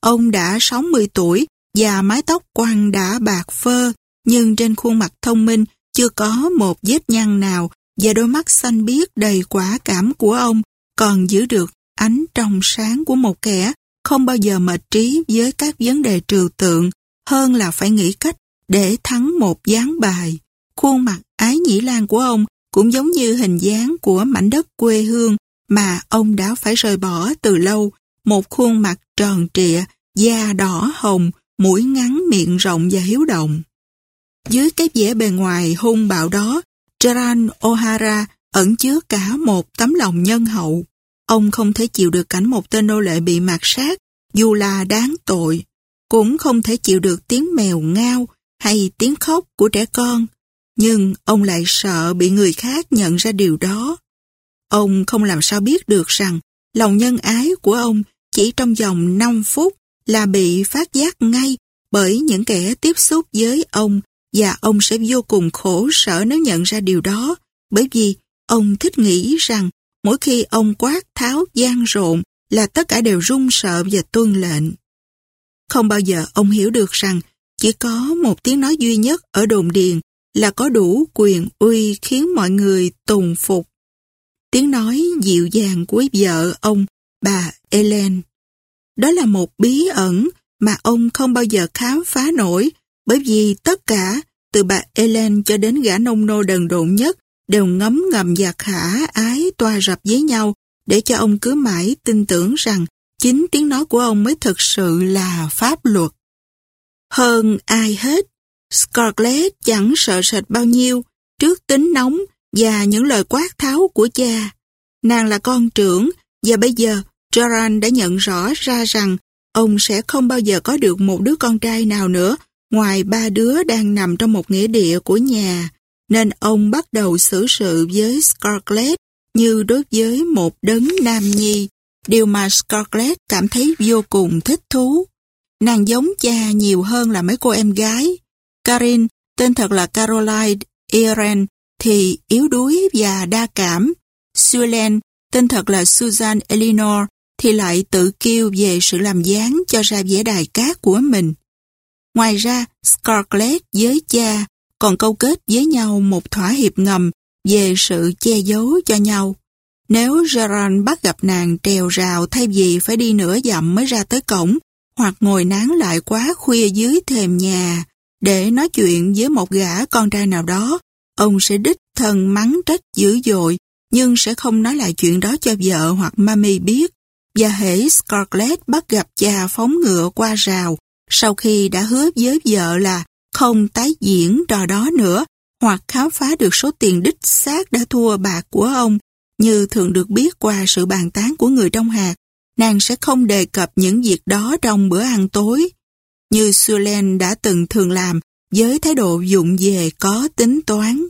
S1: Ông đã 60 tuổi và mái tóc quăn đã bạc phơ, nhưng trên khuôn mặt thông minh chưa có một vết nhăn nào và đôi mắt xanh biếc đầy quả cảm của ông còn giữ được ánh trong sáng của một kẻ không bao giờ mệt trí với các vấn đề trừu tượng hơn là phải nghĩ cách để thắng một gián bài. Khuôn mặt ái nhĩ lan của ông cũng giống như hình dáng của mảnh đất quê hương mà ông đã phải rời bỏ từ lâu, một khuôn mặt tròn trịa, da đỏ hồng, mũi ngắn miệng rộng và hiếu động. Dưới cái vẻ bề ngoài hung bạo đó, Gerard O'Hara ẩn chứa cả một tấm lòng nhân hậu. Ông không thể chịu được cảnh một tên nô lệ bị mạt sát, dù là đáng tội. Cũng không thể chịu được tiếng mèo ngao hay tiếng khóc của trẻ con. Nhưng ông lại sợ bị người khác nhận ra điều đó. Ông không làm sao biết được rằng lòng nhân ái của ông chỉ trong vòng 5 phút là bị phát giác ngay bởi những kẻ tiếp xúc với ông và ông sẽ vô cùng khổ sở nếu nhận ra điều đó bởi vì ông thích nghĩ rằng mỗi khi ông quát tháo gian rộn là tất cả đều run sợ và tuân lệnh. Không bao giờ ông hiểu được rằng chỉ có một tiếng nói duy nhất ở đồn điền là có đủ quyền uy khiến mọi người tùng phục. Tiếng nói dịu dàng của vợ ông, bà Ellen. Đó là một bí ẩn mà ông không bao giờ khám phá nổi bởi vì tất cả, từ bà Ellen cho đến gã nông nô đần độn nhất, đều ngấm ngầm và khả ái toa rập với nhau để cho ông cứ mãi tin tưởng rằng chính tiếng nói của ông mới thực sự là pháp luật. Hơn ai hết, Scarlett chẳng sợ sệt bao nhiêu trước tính nóng và những lời quát tháo của cha. Nàng là con trưởng và bây giờ Gerard đã nhận rõ ra rằng ông sẽ không bao giờ có được một đứa con trai nào nữa ngoài ba đứa đang nằm trong một nghĩa địa của nhà, nên ông bắt đầu xử sự với Scarlett như đối với một đấng nam nhi, điều mà Scarlett cảm thấy vô cùng thích thú. Nàng giống cha nhiều hơn là mấy cô em gái. Karin, tên thật là Caroline Eren, thì yếu đuối và đa cảm. Suelen, tên thật là Susan Eleanor, thì lại tự kêu về sự làm dáng cho ra vẻ đài cát của mình. Ngoài ra, Scarlett với cha còn câu kết với nhau một thỏa hiệp ngầm về sự che giấu cho nhau. Nếu Gerard bắt gặp nàng trèo rào thay vì phải đi nửa dặm mới ra tới cổng, hoặc ngồi nán lại quá khuya dưới thềm nhà để nói chuyện với một gã con trai nào đó, ông sẽ đích thân mắng trách dữ dội, nhưng sẽ không nói lại chuyện đó cho vợ hoặc mami biết. Và hễ Scarlett bắt gặp cha phóng ngựa qua rào, sau khi đã hứa với vợ là không tái diễn trò đó nữa, hoặc khám phá được số tiền đích xác đã thua bạc của ông, như thường được biết qua sự bàn tán của người trong hạt, nàng sẽ không đề cập những việc đó trong bữa ăn tối. Như Suelen đã từng thường làm với thái độ dụng về có tính toán.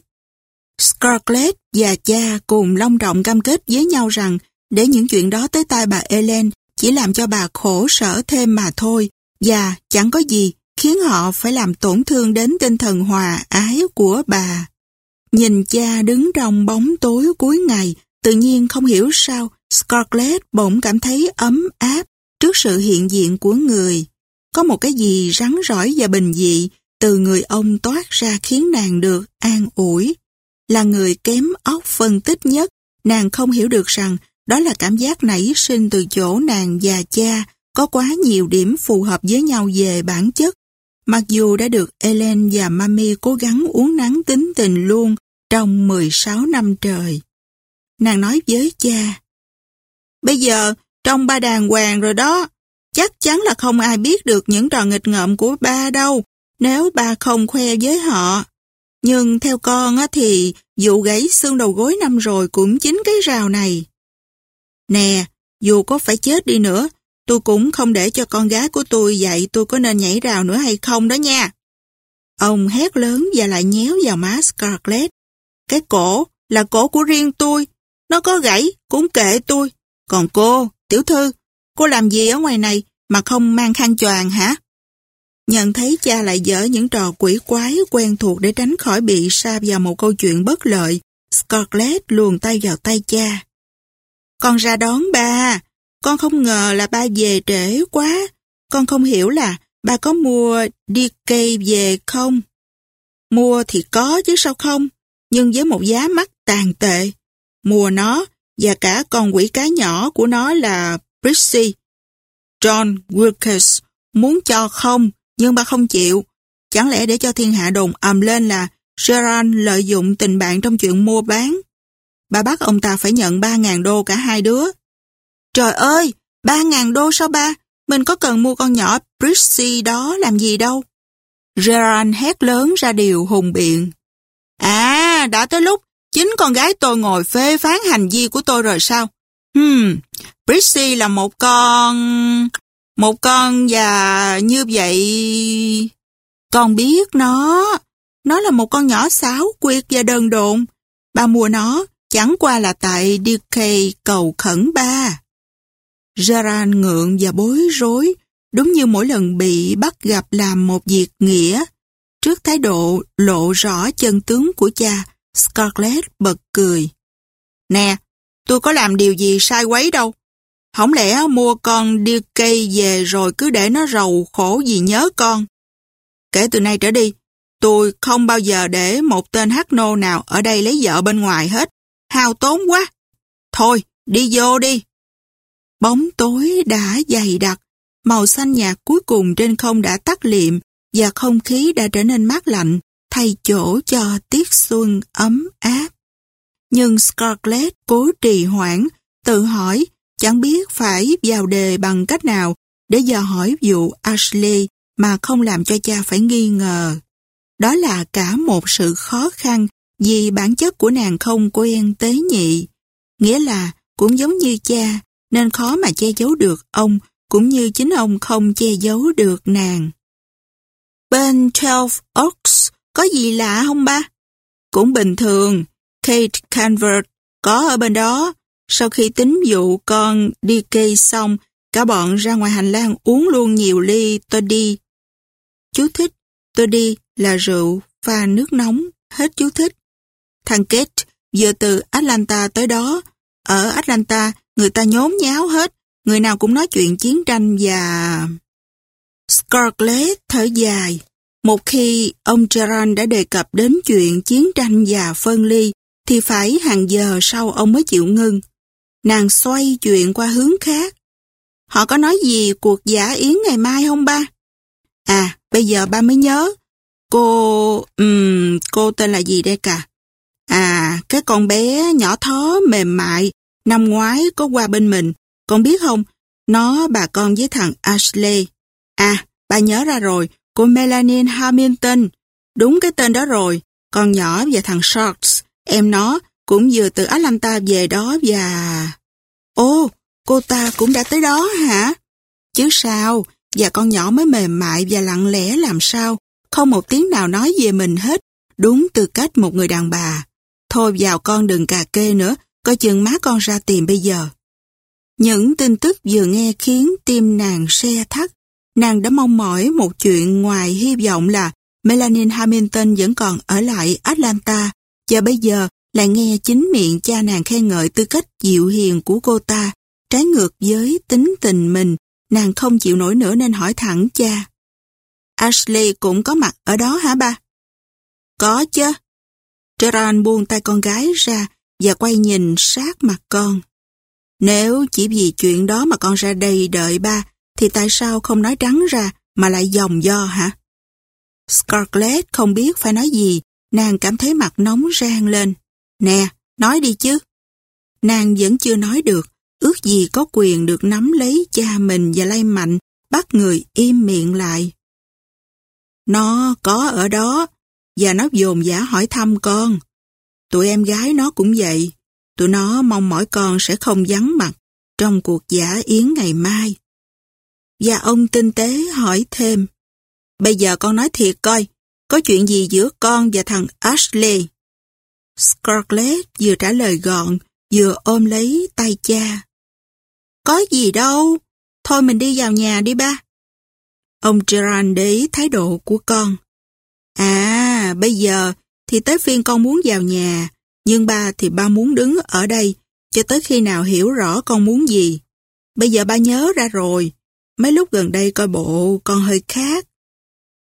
S1: Scarlett và cha cùng long trọng cam kết với nhau rằng để những chuyện đó tới tai bà Ellen chỉ làm cho bà khổ sở thêm mà thôi và chẳng có gì khiến họ phải làm tổn thương đến tinh thần hòa ái của bà. Nhìn cha đứng trong bóng tối cuối ngày, tự nhiên không hiểu sao Scarlett bỗng cảm thấy ấm áp trước sự hiện diện của người. Có một cái gì rắn rỏi và bình dị từ người ông toát ra khiến nàng được an ủi. Là người kém óc phân tích nhất, nàng không hiểu được rằng đó là cảm giác nảy sinh từ chỗ nàng và cha có quá nhiều điểm phù hợp với nhau về bản chất. Mặc dù đã được Ellen và Mami cố gắng uống nắng tính tình luôn trong 16 năm trời. Nàng nói với cha, Bây giờ, trong ba đàng hoàng rồi đó, chắc chắn là không ai biết được những trò nghịch ngợm của ba đâu, nếu ba không khoe với họ. Nhưng theo con á thì vụ gãy xương đầu gối năm rồi cũng chính cái rào này. Nè, dù có phải chết đi nữa, tôi cũng không để cho con gái của tôi dạy tôi có nên nhảy rào nữa hay không đó nha. Ông hét lớn và lại nhéo vào má Scarlett. Cái cổ là cổ của riêng tôi, nó có gãy cũng kệ tôi. Còn cô, tiểu thư, cô làm gì ở ngoài này mà không mang khăn choàng hả? Nhận thấy cha lại dở những trò quỷ quái quen thuộc để tránh khỏi bị sa vào một câu chuyện bất lợi, Scarlett luồn tay vào tay cha. Con ra đón ba, con không ngờ là ba về trễ quá, con không hiểu là ba có mua đi cây về không? Mua thì có chứ sao không, nhưng với một giá mắc tàn tệ. Mua nó và cả con quỷ cá nhỏ của nó là Prissy. John Wilkes muốn cho không, nhưng bà không chịu. Chẳng lẽ để cho thiên hạ đồn ầm lên là Gerard lợi dụng tình bạn trong chuyện mua bán. Bà bắt ông ta phải nhận 3.000 đô cả hai đứa. Trời ơi, 3.000 đô sao ba? Mình có cần mua con nhỏ Prissy đó làm gì đâu. Gerard hét lớn ra điều hùng biện. À, đã tới lúc Chính con gái tôi ngồi phê phán hành vi của tôi rồi sao? Hmm, Prissy là một con... Một con và như vậy... Con biết nó. Nó là một con nhỏ xáo, quyệt và đơn độn. Ba mua nó chẳng qua là tại DK cầu khẩn ba. Gerard ngượng và bối rối, đúng như mỗi lần bị bắt gặp làm một việc nghĩa. Trước thái độ lộ rõ chân tướng của cha, Scarlett bật cười. Nè, tôi có làm điều gì sai quấy đâu. Không lẽ mua con điêu cây về rồi cứ để nó rầu khổ gì nhớ con. Kể từ nay trở đi, tôi không bao giờ để một tên hắc nô nào ở đây lấy vợ bên ngoài hết. Hao tốn quá. Thôi, đi vô đi. Bóng tối đã dày đặc, màu xanh nhạt cuối cùng trên không đã tắt liệm và không khí đã trở nên mát lạnh thay chỗ cho tiết xuân ấm áp. Nhưng Scarlett cố trì hoãn, tự hỏi chẳng biết phải vào đề bằng cách nào để dò hỏi vụ Ashley mà không làm cho cha phải nghi ngờ. Đó là cả một sự khó khăn vì bản chất của nàng không quen tế nhị. Nghĩa là cũng giống như cha, nên khó mà che giấu được ông, cũng như chính ông không che giấu được nàng. Bên Twelve Oaks có gì lạ không ba? Cũng bình thường, Kate Canvert có ở bên đó. Sau khi tính vụ con đi cây xong, cả bọn ra ngoài hành lang uống luôn nhiều ly toddy. Chú thích, toddy là rượu pha nước nóng, hết chú thích. Thằng Kate vừa từ Atlanta tới đó. Ở Atlanta, người ta nhốn nháo hết, người nào cũng nói chuyện chiến tranh và... Scarlett thở dài. Một khi ông Gerard đã đề cập đến chuyện chiến tranh và phân ly, thì phải hàng giờ sau ông mới chịu ngưng. Nàng xoay chuyện qua hướng khác. Họ có nói gì cuộc giả yến ngày mai không ba? À, bây giờ ba mới nhớ. Cô... Um, cô tên là gì đây cả? À, cái con bé nhỏ thó mềm mại, năm ngoái có qua bên mình. Con biết không, nó bà con với thằng Ashley. À, bà nhớ ra rồi, cô Melanie Hamilton. Đúng cái tên đó rồi. Con nhỏ và thằng Sharks, em nó, cũng vừa từ Atlanta về đó và... Ô, cô ta cũng đã tới đó hả? Chứ sao, và con nhỏ mới mềm mại và lặng lẽ làm sao, không một tiếng nào nói về mình hết, đúng từ cách một người đàn bà. Thôi vào con đừng cà kê nữa, coi chừng má con ra tìm bây giờ. Những tin tức vừa nghe khiến tim nàng xe thắt. Nàng đã mong mỏi một chuyện ngoài hy vọng là Melanie Hamilton vẫn còn ở lại Atlanta và bây giờ lại nghe chính miệng cha nàng khen ngợi tư cách dịu hiền của cô ta. Trái ngược với tính tình mình, nàng không chịu nổi nữa nên hỏi thẳng cha. Ashley cũng có mặt ở đó hả ba? Có chứ. Gerard buông tay con gái ra và quay nhìn sát mặt con. Nếu chỉ vì chuyện đó mà con ra đây đợi ba, thì tại sao không nói trắng ra mà lại dòng do hả? Scarlett không biết phải nói gì, nàng cảm thấy mặt nóng rang lên. Nè, nói đi chứ. Nàng vẫn chưa nói được, ước gì có quyền được nắm lấy cha mình và lay mạnh, bắt người im miệng lại. Nó có ở đó, và nó dồn giả hỏi thăm con. Tụi em gái nó cũng vậy, tụi nó mong mỏi con sẽ không vắng mặt trong cuộc giả yến ngày mai. Và ông tinh tế hỏi thêm, bây giờ con nói thiệt coi, có chuyện gì giữa con và thằng Ashley? Scarlett vừa trả lời gọn, vừa ôm lấy tay cha. Có gì đâu, thôi mình đi vào nhà đi ba. Ông Gerard để ý thái độ của con. À, bây giờ thì tới phiên con muốn vào nhà, nhưng ba thì ba muốn đứng ở đây cho tới khi nào hiểu rõ con muốn gì. Bây giờ ba nhớ ra rồi, mấy lúc gần đây coi bộ con hơi khác.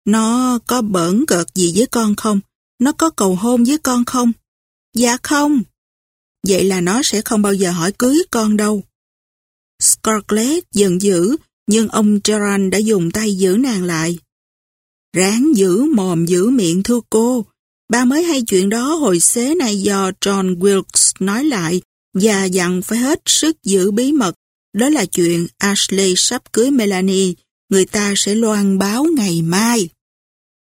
S1: Nó có bỡn cợt gì với con không? Nó có cầu hôn với con không? Dạ không. Vậy là nó sẽ không bao giờ hỏi cưới con đâu. Scarlett giận dữ, nhưng ông Gerard đã dùng tay giữ nàng lại. Ráng giữ mồm giữ miệng thưa cô. Ba mới hay chuyện đó hồi xế này do John Wilkes nói lại và dặn phải hết sức giữ bí mật. Đó là chuyện Ashley sắp cưới Melanie, người ta sẽ loan báo ngày mai.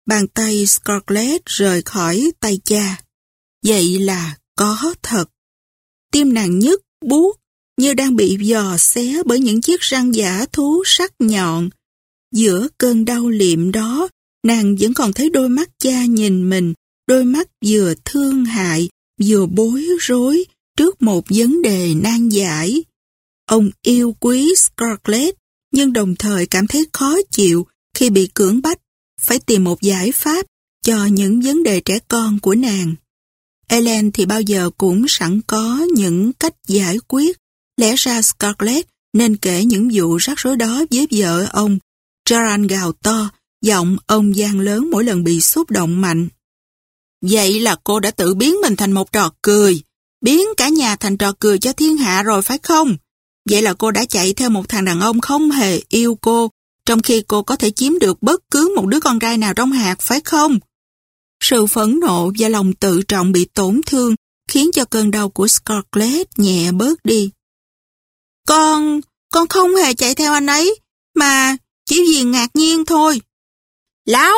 S1: Bàn tay Scarlett rời khỏi tay cha. Vậy là có thật. Tim nàng nhức, buốt, như đang bị dò xé bởi những chiếc răng giả thú sắc nhọn. Giữa cơn đau liệm đó, nàng vẫn còn thấy đôi mắt cha nhìn mình, đôi mắt vừa thương hại, vừa bối rối trước một vấn đề nan giải. Ông yêu quý Scarlett, nhưng đồng thời cảm thấy khó chịu khi bị cưỡng bách, phải tìm một giải pháp cho những vấn đề trẻ con của nàng. Ellen thì bao giờ cũng sẵn có những cách giải quyết. Lẽ ra Scarlett nên kể những vụ rắc rối đó với vợ ông. Gerard gào to, giọng ông gian lớn mỗi lần bị xúc động mạnh. Vậy là cô đã tự biến mình thành một trò cười, biến cả nhà thành trò cười cho thiên hạ rồi phải không? Vậy là cô đã chạy theo một thằng đàn ông không hề yêu cô, trong khi cô có thể chiếm được bất cứ một đứa con trai nào trong hạt phải không? Sự phẫn nộ và lòng tự trọng bị tổn thương khiến cho cơn đau của Scarlett nhẹ bớt đi. Con, con không hề chạy theo anh ấy, mà chỉ vì ngạc nhiên thôi. Láo!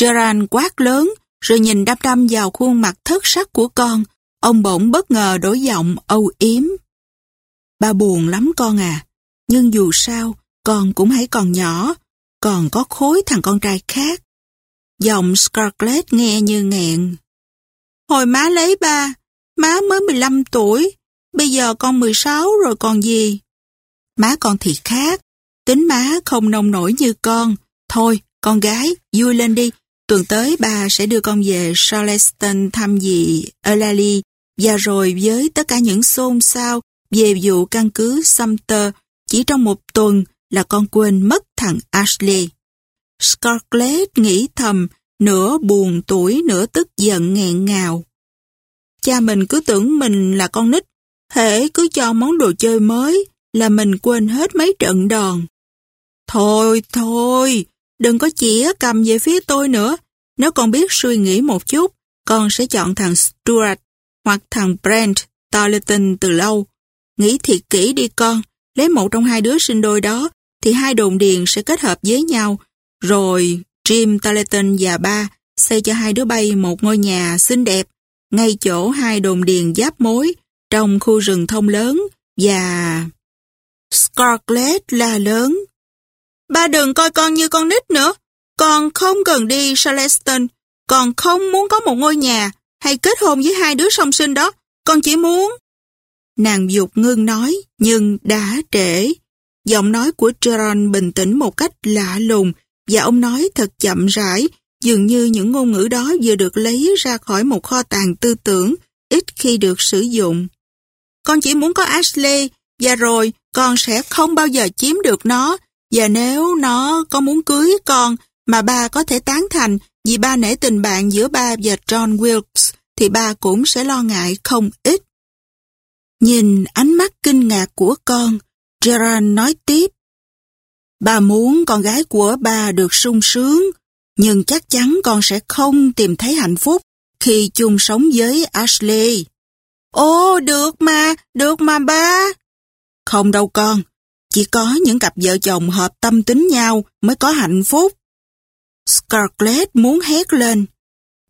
S1: Gerard quát lớn, rồi nhìn đăm đăm vào khuôn mặt thất sắc của con. Ông bỗng bất ngờ đổi giọng âu yếm ba buồn lắm con à. Nhưng dù sao, con cũng hãy còn nhỏ, còn có khối thằng con trai khác. Giọng Scarlett nghe như nghẹn. Hồi má lấy ba, má mới 15 tuổi, bây giờ con 16 rồi còn gì. Má con thì khác, tính má không nông nổi như con. Thôi, con gái, vui lên đi, tuần tới bà sẽ đưa con về Charleston thăm dì Eulalie và rồi với tất cả những xôn xao về vụ căn cứ Sumter chỉ trong một tuần là con quên mất thằng Ashley. Scarlett nghĩ thầm, nửa buồn tuổi nửa tức giận nghẹn ngào. Cha mình cứ tưởng mình là con nít, hễ cứ cho món đồ chơi mới là mình quên hết mấy trận đòn. Thôi, thôi, đừng có chĩa cầm về phía tôi nữa. Nếu con biết suy nghĩ một chút, con sẽ chọn thằng Stuart hoặc thằng Brent Tarleton từ lâu. Nghĩ thiệt kỹ đi con, lấy một trong hai đứa sinh đôi đó, thì hai đồn điền sẽ kết hợp với nhau. Rồi Jim Tarleton và ba xây cho hai đứa bay một ngôi nhà xinh đẹp, ngay chỗ hai đồn điền giáp mối, trong khu rừng thông lớn, và... Scarlett la lớn. Ba đừng coi con như con nít nữa. Con không cần đi Charleston. Con không muốn có một ngôi nhà hay kết hôn với hai đứa song sinh đó. Con chỉ muốn... Nàng dục ngưng nói, nhưng đã trễ. Giọng nói của Geron bình tĩnh một cách lạ lùng và ông nói thật chậm rãi, dường như những ngôn ngữ đó vừa được lấy ra khỏi một kho tàng tư tưởng, ít khi được sử dụng. Con chỉ muốn có Ashley, và rồi con sẽ không bao giờ chiếm được nó, và nếu nó có muốn cưới con mà ba có thể tán thành vì ba nể tình bạn giữa ba và John Wilkes, thì ba cũng sẽ lo ngại không ít. Nhìn ánh mắt kinh ngạc của con, Gerard nói tiếp. bà muốn con gái của bà được sung sướng, nhưng chắc chắn con sẽ không tìm thấy hạnh phúc khi chung sống với Ashley. Ô, được mà, được mà ba. Không đâu con, chỉ có những cặp vợ chồng hợp tâm tính nhau mới có hạnh phúc. Scarlett muốn hét lên.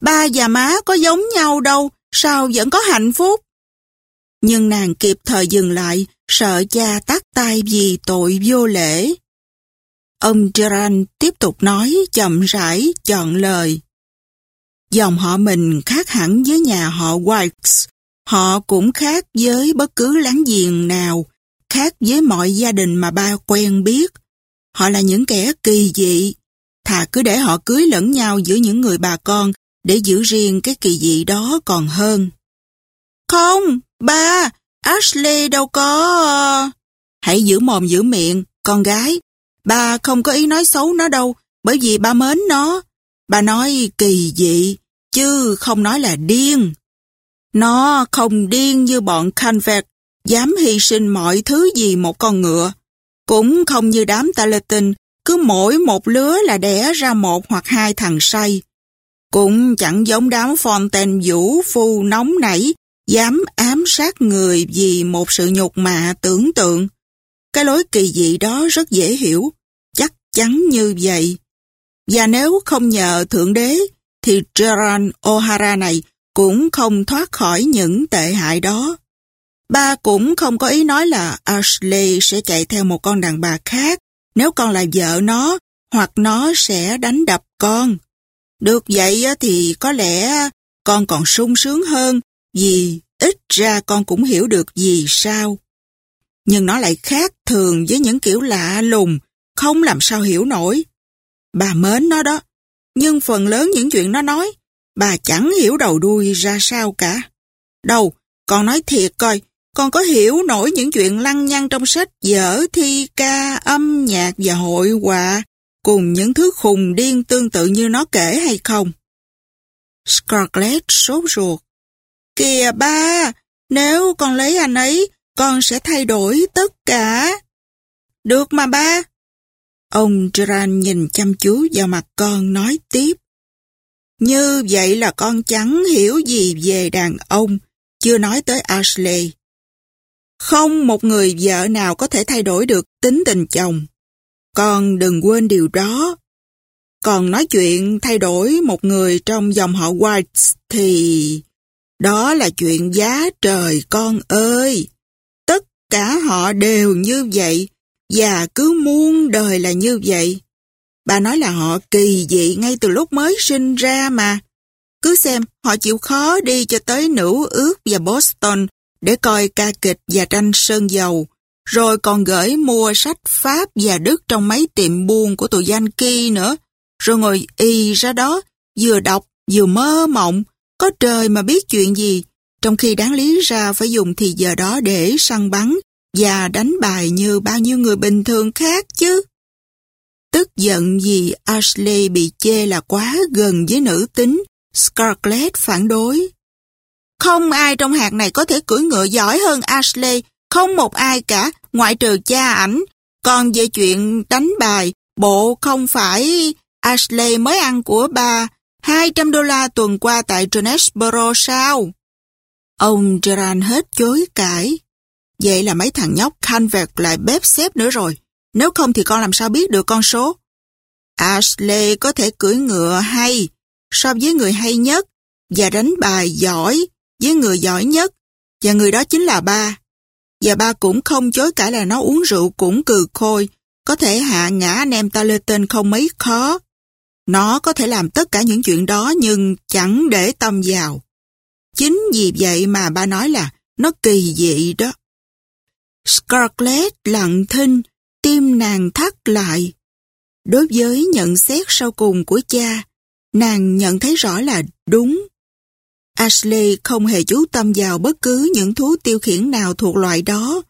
S1: Ba và má có giống nhau đâu, sao vẫn có hạnh phúc? Nhưng nàng kịp thời dừng lại, sợ cha tắt tay vì tội vô lễ. Ông Gerard tiếp tục nói chậm rãi, chọn lời. Dòng họ mình khác hẳn với nhà họ Whites. Họ cũng khác với bất cứ láng giềng nào, khác với mọi gia đình mà ba quen biết. Họ là những kẻ kỳ dị. Thà cứ để họ cưới lẫn nhau giữa những người bà con để giữ riêng cái kỳ dị đó còn hơn. Không, ba, Ashley đâu có... Ờ. Hãy giữ mồm giữ miệng, con gái. Ba không có ý nói xấu nó đâu, bởi vì ba mến nó. Ba nói kỳ dị, chứ không nói là điên. Nó không điên như bọn Canvet, dám hy sinh mọi thứ gì một con ngựa. Cũng không như đám Talatin, cứ mỗi một lứa là đẻ ra một hoặc hai thằng say. Cũng chẳng giống đám Fontaine vũ phu nóng nảy, dám ám sát người vì một sự nhục mạ tưởng tượng. Cái lối kỳ dị đó rất dễ hiểu, chắc chắn như vậy. Và nếu không nhờ Thượng Đế, thì Gerard O'Hara này cũng không thoát khỏi những tệ hại đó. Ba cũng không có ý nói là Ashley sẽ chạy theo một con đàn bà khác nếu con là vợ nó, hoặc nó sẽ đánh đập con. Được vậy thì có lẽ con còn sung sướng hơn vì ít ra con cũng hiểu được gì sao. Nhưng nó lại khác thường với những kiểu lạ lùng, không làm sao hiểu nổi. Bà mến nó đó, nhưng phần lớn những chuyện nó nói, bà chẳng hiểu đầu đuôi ra sao cả. Đâu, con nói thiệt coi, con có hiểu nổi những chuyện lăng nhăng trong sách dở thi ca, âm nhạc và hội họa cùng những thứ khùng điên tương tự như nó kể hay không? Scarlett sốt ruột. Kìa ba, nếu con lấy anh ấy, con sẽ thay đổi tất cả. Được mà ba. Ông Gerard nhìn chăm chú vào mặt con nói tiếp. Như vậy là con chẳng hiểu gì về đàn ông, chưa nói tới Ashley. Không một người vợ nào có thể thay đổi được tính tình chồng. Con đừng quên điều đó. Còn nói chuyện thay đổi một người trong dòng họ White thì... Đó là chuyện giá trời con ơi! Tất cả họ đều như vậy và cứ muôn đời là như vậy. Bà nói là họ kỳ dị ngay từ lúc mới sinh ra mà. Cứ xem, họ chịu khó đi cho tới Nữ ước và Boston để coi ca kịch và tranh sơn dầu, rồi còn gửi mua sách Pháp và Đức trong mấy tiệm buôn của tụi danh nữa, rồi ngồi y ra đó, vừa đọc, vừa mơ mộng, có trời mà biết chuyện gì, trong khi đáng lý ra phải dùng thì giờ đó để săn bắn và đánh bài như bao nhiêu người bình thường khác chứ. Tức giận vì Ashley bị chê là quá gần với nữ tính, Scarlett phản đối. Không ai trong hạt này có thể cưỡi ngựa giỏi hơn Ashley, không một ai cả, ngoại trừ cha ảnh. Còn về chuyện đánh bài, bộ không phải Ashley mới ăn của bà 200 đô la tuần qua tại Jonesboro sao? Ông Gerard hết chối cãi. Vậy là mấy thằng nhóc Canvert lại bếp xếp nữa rồi. Nếu không thì con làm sao biết được con số? Ashley có thể cưỡi ngựa hay, so với người hay nhất, và đánh bài giỏi với người giỏi nhất, và người đó chính là ba. Và ba cũng không chối cãi là nó uống rượu cũng cừ khôi, có thể hạ ngã anh em ta lên tên không mấy khó. Nó có thể làm tất cả những chuyện đó nhưng chẳng để tâm vào. Chính vì vậy mà ba nói là nó kỳ dị đó. Scarlett lặng thinh, tim nàng thắt lại. Đối với nhận xét sau cùng của cha, nàng nhận thấy rõ là đúng. Ashley không hề chú tâm vào bất cứ những thú tiêu khiển nào thuộc loại đó,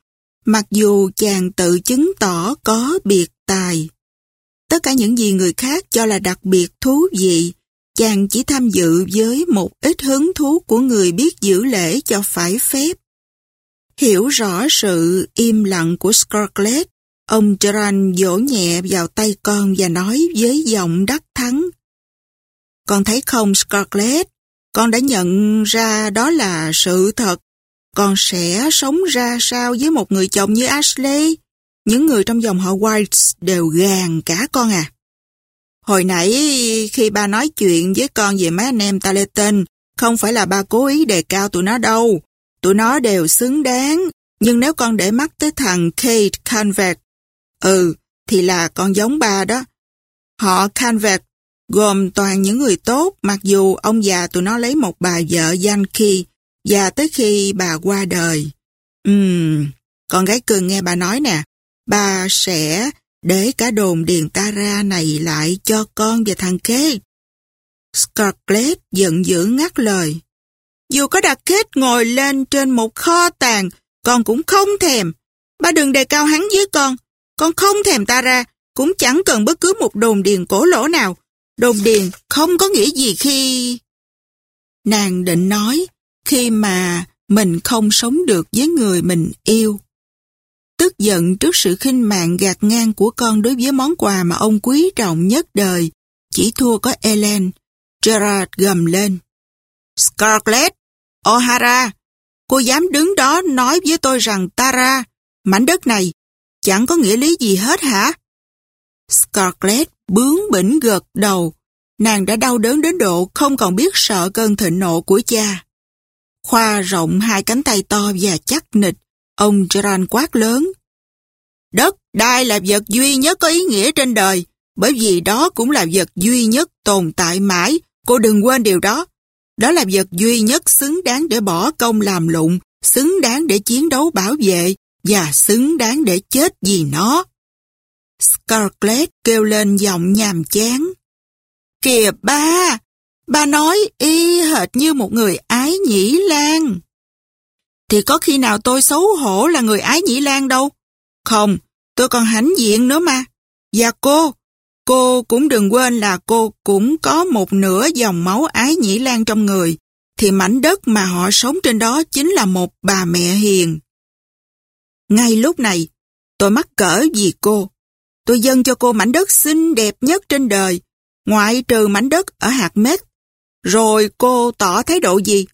S1: mặc dù chàng tự chứng tỏ có biệt tài. Tất cả những gì người khác cho là đặc biệt thú vị, chàng chỉ tham dự với một ít hứng thú của người biết giữ lễ cho phải phép. Hiểu rõ sự im lặng của Scarlett, ông Gerard vỗ nhẹ vào tay con và nói với giọng đắc thắng. Con thấy không Scarlett, con đã nhận ra đó là sự thật. Con sẽ sống ra sao với một người chồng như Ashley? Những người trong dòng họ White đều gàn cả con à. Hồi nãy khi ba nói chuyện với con về mấy anh em ta lê tên, không phải là ba cố ý đề cao tụi nó đâu. Tụi nó đều xứng đáng. Nhưng nếu con để mắt tới thằng Kate Canvert, ừ, thì là con giống ba đó. Họ Canvert gồm toàn những người tốt mặc dù ông già tụi nó lấy một bà vợ Yankee và tới khi bà qua đời. Ừm, con gái cưng nghe bà nói nè, bà sẽ để cả đồn điền ta ra này lại cho con và thằng Kate. Scarlett giận dữ ngắt lời. Dù có đặt Kate ngồi lên trên một kho tàng, con cũng không thèm. Ba đừng đề cao hắn với con. Con không thèm ta ra, cũng chẳng cần bất cứ một đồn điền cổ lỗ nào. Đồn điền không có nghĩa gì khi... Nàng định nói, khi mà mình không sống được với người mình yêu. Tức giận trước sự khinh mạng gạt ngang của con đối với món quà mà ông quý trọng nhất đời, chỉ thua có Ellen. Gerard gầm lên. Scarlett, O'Hara, cô dám đứng đó nói với tôi rằng Tara, mảnh đất này, chẳng có nghĩa lý gì hết hả? Scarlett bướng bỉnh gật đầu, nàng đã đau đớn đến độ không còn biết sợ cơn thịnh nộ của cha. Khoa rộng hai cánh tay to và chắc nịch, ông Gerard quát lớn. Đất đai là vật duy nhất có ý nghĩa trên đời, bởi vì đó cũng là vật duy nhất tồn tại mãi, cô đừng quên điều đó. Đó là vật duy nhất xứng đáng để bỏ công làm lụng, xứng đáng để chiến đấu bảo vệ và xứng đáng để chết vì nó. Scarlett kêu lên giọng nhàm chán. Kìa ba, ba nói y hệt như một người ái nhĩ lan. Thì có khi nào tôi xấu hổ là người ái nhĩ lan đâu. Không, tôi còn hãnh diện nữa mà. Và cô, cô cũng đừng quên là cô cũng có một nửa dòng máu ái nhĩ lan trong người. Thì mảnh đất mà họ sống trên đó chính là một bà mẹ hiền. Ngay lúc này, tôi mắc cỡ vì cô. Tôi dâng cho cô mảnh đất xinh đẹp nhất trên đời, ngoại trừ mảnh đất ở hạt mết. Rồi cô tỏ thái độ gì?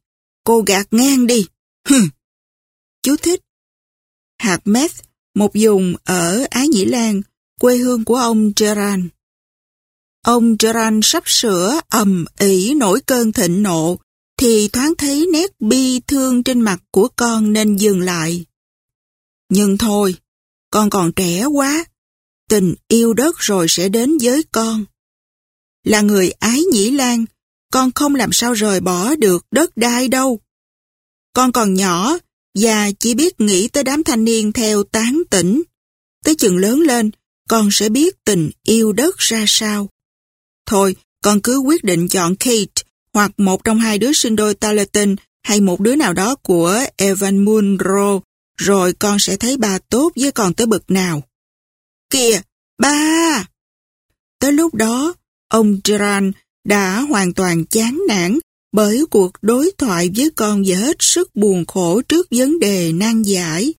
S1: Cô gạt ngang đi. Hừm. Chú thích. Hạt meth, một vùng ở Ái Nhĩ Lan, quê hương của ông Gerard. Ông Gerard sắp sửa ầm ỉ nổi cơn thịnh nộ, thì thoáng thấy nét bi thương trên mặt của con nên dừng lại. Nhưng thôi, con còn trẻ quá. Tình yêu đất rồi sẽ đến với con. Là người ái nhĩ lan, con không làm sao rời bỏ được đất đai đâu. Con còn nhỏ và chỉ biết nghĩ tới đám thanh niên theo tán tỉnh. Tới chừng lớn lên, con sẽ biết tình yêu đất ra sao. Thôi, con cứ quyết định chọn Kate hoặc một trong hai đứa sinh đôi Tarleton hay một đứa nào đó của Evan Munro, rồi con sẽ thấy bà tốt với con tới bực nào. Kìa, ba! Tới lúc đó, ông Duran đã hoàn toàn chán nản bởi cuộc đối thoại với con và hết sức buồn khổ trước vấn đề nan giải.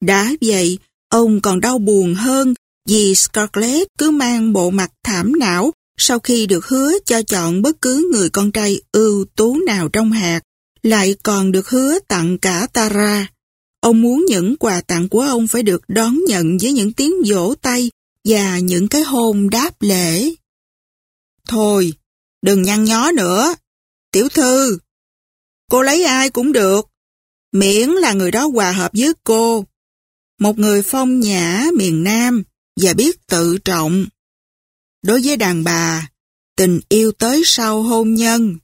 S1: Đã vậy, ông còn đau buồn hơn vì Scarlett cứ mang bộ mặt thảm não sau khi được hứa cho chọn bất cứ người con trai ưu tú nào trong hạt, lại còn được hứa tặng cả Tara. Ông muốn những quà tặng của ông phải được đón nhận với những tiếng vỗ tay và những cái hôn đáp lễ. Thôi, đừng nhăn nhó nữa. Tiểu thư, cô lấy ai cũng được, miễn là người đó hòa hợp với cô. Một người phong nhã miền Nam và biết tự trọng. Đối với đàn bà, tình yêu tới sau hôn nhân.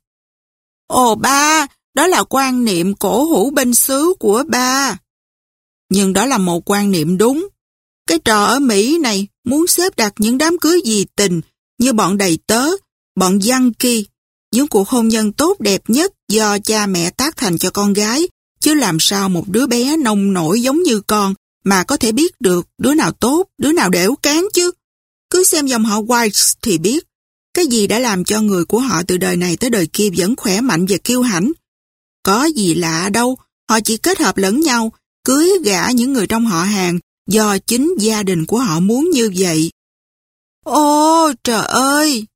S1: Ồ ba, đó là quan niệm cổ hủ bên xứ của ba. Nhưng đó là một quan niệm đúng. Cái trò ở Mỹ này muốn xếp đặt những đám cưới gì tình như bọn đầy tớ, bọn giăng kỳ, những cuộc hôn nhân tốt đẹp nhất do cha mẹ tác thành cho con gái, chứ làm sao một đứa bé nông nổi giống như con mà có thể biết được đứa nào tốt, đứa nào đẻo cán chứ. Cứ xem dòng họ White thì biết, cái gì đã làm cho người của họ từ đời này tới đời kia vẫn khỏe mạnh và kiêu hãnh. Có gì lạ đâu, họ chỉ kết hợp lẫn nhau, cưới gả những người trong họ hàng do chính gia đình của họ muốn như vậy. Ô trời ơi!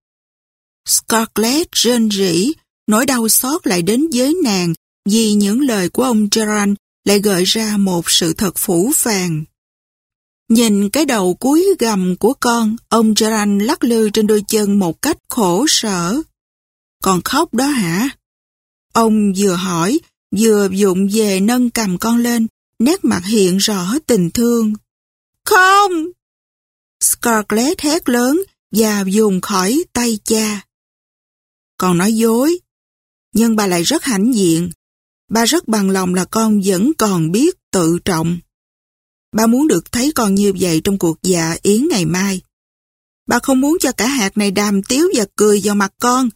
S1: Scarlett rên rỉ, nỗi đau xót lại đến với nàng vì những lời của ông Gerard lại gợi ra một sự thật phủ phàng. Nhìn cái đầu cuối gầm của con, ông Gerard lắc lư trên đôi chân một cách khổ sở. Còn khóc đó hả? Ông vừa hỏi, vừa dụng về nâng cầm con lên, nét mặt hiện rõ tình thương. Không! Scarlett hét lớn và dùng khỏi tay cha. Còn nói dối, nhưng bà lại rất hãnh diện. Bà rất bằng lòng là con vẫn còn biết tự trọng. Bà muốn được thấy con như vậy trong cuộc dạ yến ngày mai. Bà không muốn cho cả hạt này đàm tiếu và cười vào mặt con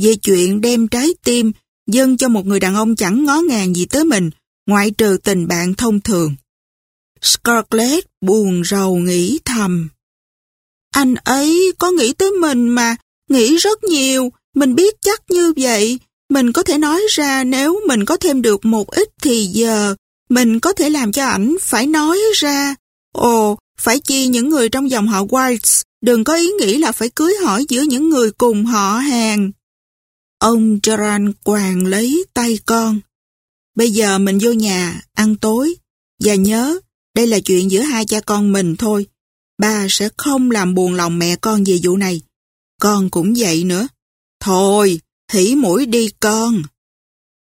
S1: về chuyện đem trái tim dâng cho một người đàn ông chẳng ngó ngàng gì tới mình ngoại trừ tình bạn thông thường. Scarlett buồn rầu nghĩ thầm. Anh ấy có nghĩ tới mình mà, nghĩ rất nhiều, mình biết chắc như vậy. Mình có thể nói ra nếu mình có thêm được một ít thì giờ, mình có thể làm cho ảnh phải nói ra. Ồ, phải chi những người trong dòng họ Whites đừng có ý nghĩ là phải cưới hỏi giữa những người cùng họ hàng. Ông Gerard quàng lấy tay con. Bây giờ mình vô nhà, ăn tối. Và nhớ, đây là chuyện giữa hai cha con mình thôi. Ba sẽ không làm buồn lòng mẹ con về vụ này. Con cũng vậy nữa. Thôi, hỉ mũi đi con.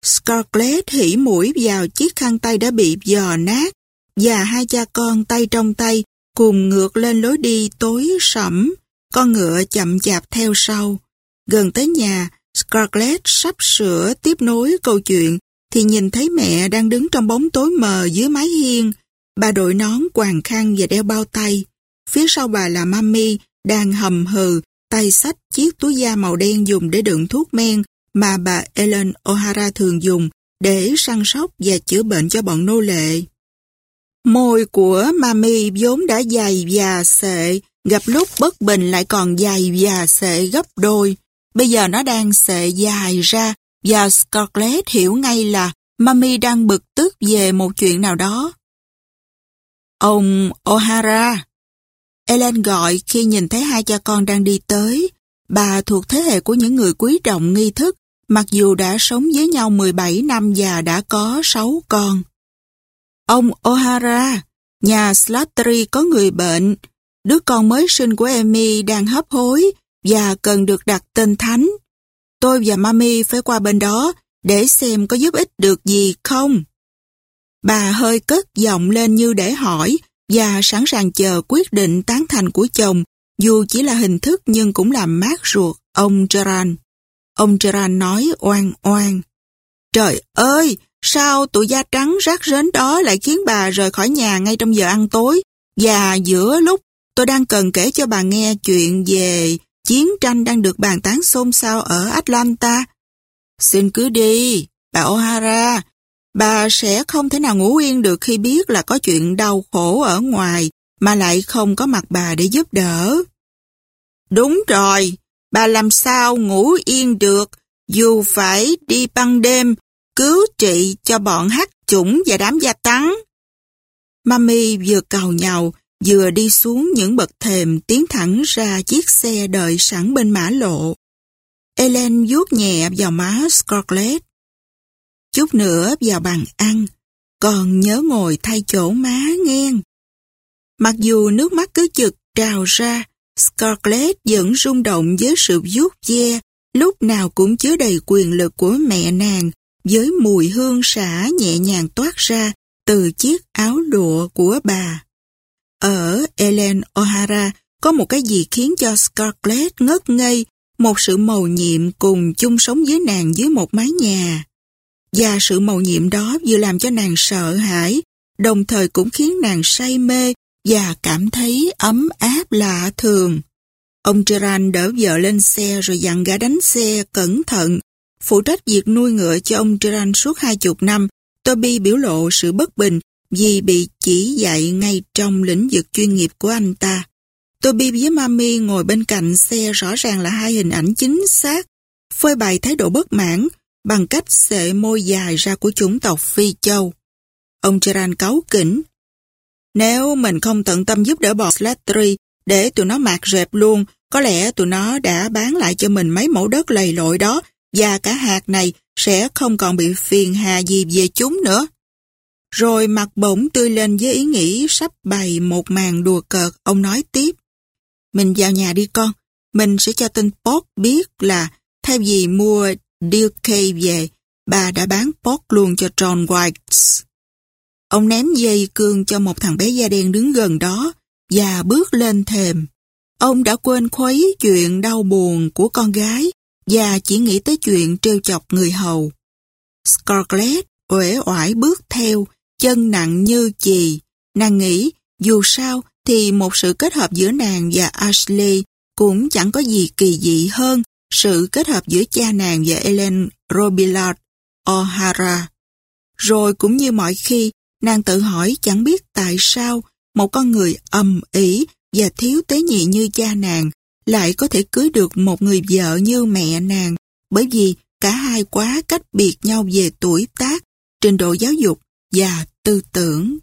S1: Scarlett hỉ mũi vào chiếc khăn tay đã bị giò nát và hai cha con tay trong tay cùng ngược lên lối đi tối sẫm. Con ngựa chậm chạp theo sau. Gần tới nhà, Scarlett sắp sửa tiếp nối câu chuyện thì nhìn thấy mẹ đang đứng trong bóng tối mờ dưới mái hiên. Bà đội nón quàng khăn và đeo bao tay. Phía sau bà là mami đang hầm hừ, tay sách chiếc túi da màu đen dùng để đựng thuốc men mà bà Ellen O'Hara thường dùng để săn sóc và chữa bệnh cho bọn nô lệ. Môi của mami vốn đã dày và sệ, gặp lúc bất bình lại còn dày và sệ gấp đôi. Bây giờ nó đang sệ dài ra và Scarlett hiểu ngay là Mami đang bực tức về một chuyện nào đó. Ông O'Hara. Ellen gọi khi nhìn thấy hai cha con đang đi tới. Bà thuộc thế hệ của những người quý trọng nghi thức, mặc dù đã sống với nhau 17 năm và đã có 6 con. Ông O'Hara, nhà Slattery có người bệnh. Đứa con mới sinh của Emmy đang hấp hối và cần được đặt tên Thánh. Tôi và Mami phải qua bên đó để xem có giúp ích được gì không. Bà hơi cất giọng lên như để hỏi và sẵn sàng chờ quyết định tán thành của chồng, dù chỉ là hình thức nhưng cũng làm mát ruột ông Gerard. Ông Gerard nói oan oan. Trời ơi, sao tụi da trắng rác rến đó lại khiến bà rời khỏi nhà ngay trong giờ ăn tối? Và giữa lúc tôi đang cần kể cho bà nghe chuyện về chiến tranh đang được bàn tán xôn xao ở Atlanta. Xin cứ đi, bà O'Hara, bà sẽ không thể nào ngủ yên được khi biết là có chuyện đau khổ ở ngoài mà lại không có mặt bà để giúp đỡ. Đúng rồi, bà làm sao ngủ yên được dù phải đi ban đêm cứu trị cho bọn hắc chủng và đám gia tắng. Mami vừa cầu nhau, vừa đi xuống những bậc thềm tiến thẳng ra chiếc xe đợi sẵn bên mã lộ. Ellen vuốt nhẹ vào má Scarlett. Chút nữa vào bàn ăn, còn nhớ ngồi thay chỗ má nghe. Mặc dù nước mắt cứ chực trào ra, Scarlett vẫn rung động với sự vuốt ve, lúc nào cũng chứa đầy quyền lực của mẹ nàng, với mùi hương xả nhẹ nhàng toát ra từ chiếc áo lụa của bà. Ở Ellen O'Hara có một cái gì khiến cho Scarlett ngất ngây, một sự mầu nhiệm cùng chung sống với nàng dưới một mái nhà. Và sự màu nhiệm đó vừa làm cho nàng sợ hãi, đồng thời cũng khiến nàng say mê và cảm thấy ấm áp lạ thường. Ông Gerard đỡ vợ lên xe rồi dặn gã đánh xe cẩn thận, phụ trách việc nuôi ngựa cho ông Gerard suốt hai chục năm. Toby biểu lộ sự bất bình vì bị chỉ dạy ngay trong lĩnh vực chuyên nghiệp của anh ta. Toby với Mami ngồi bên cạnh xe rõ ràng là hai hình ảnh chính xác, phơi bày thái độ bất mãn bằng cách xệ môi dài ra của chủng tộc Phi Châu. Ông Gerard cáu kỉnh. Nếu mình không tận tâm giúp đỡ bọn Slattery để tụi nó mạc rệp luôn, có lẽ tụi nó đã bán lại cho mình mấy mẫu đất lầy lội đó và cả hạt này sẽ không còn bị phiền hà gì về chúng nữa. Rồi mặt bỗng tươi lên với ý nghĩ sắp bày một màn đùa cợt, ông nói tiếp. Mình vào nhà đi con, mình sẽ cho tên Pot biết là thay vì mua đưa Kay về, bà đã bán pot luôn cho John White. Ông ném dây cương cho một thằng bé da đen đứng gần đó và bước lên thềm. Ông đã quên khuấy chuyện đau buồn của con gái và chỉ nghĩ tới chuyện trêu chọc người hầu. Scarlett uể oải bước theo, chân nặng như chì. Nàng nghĩ, dù sao thì một sự kết hợp giữa nàng và Ashley cũng chẳng có gì kỳ dị hơn sự kết hợp giữa cha nàng và Ellen Robillard O'Hara. Rồi cũng như mọi khi, nàng tự hỏi chẳng biết tại sao một con người ầm ĩ và thiếu tế nhị như cha nàng lại có thể cưới được một người vợ như mẹ nàng bởi vì cả hai quá cách biệt nhau về tuổi tác, trình độ giáo dục và tư tưởng.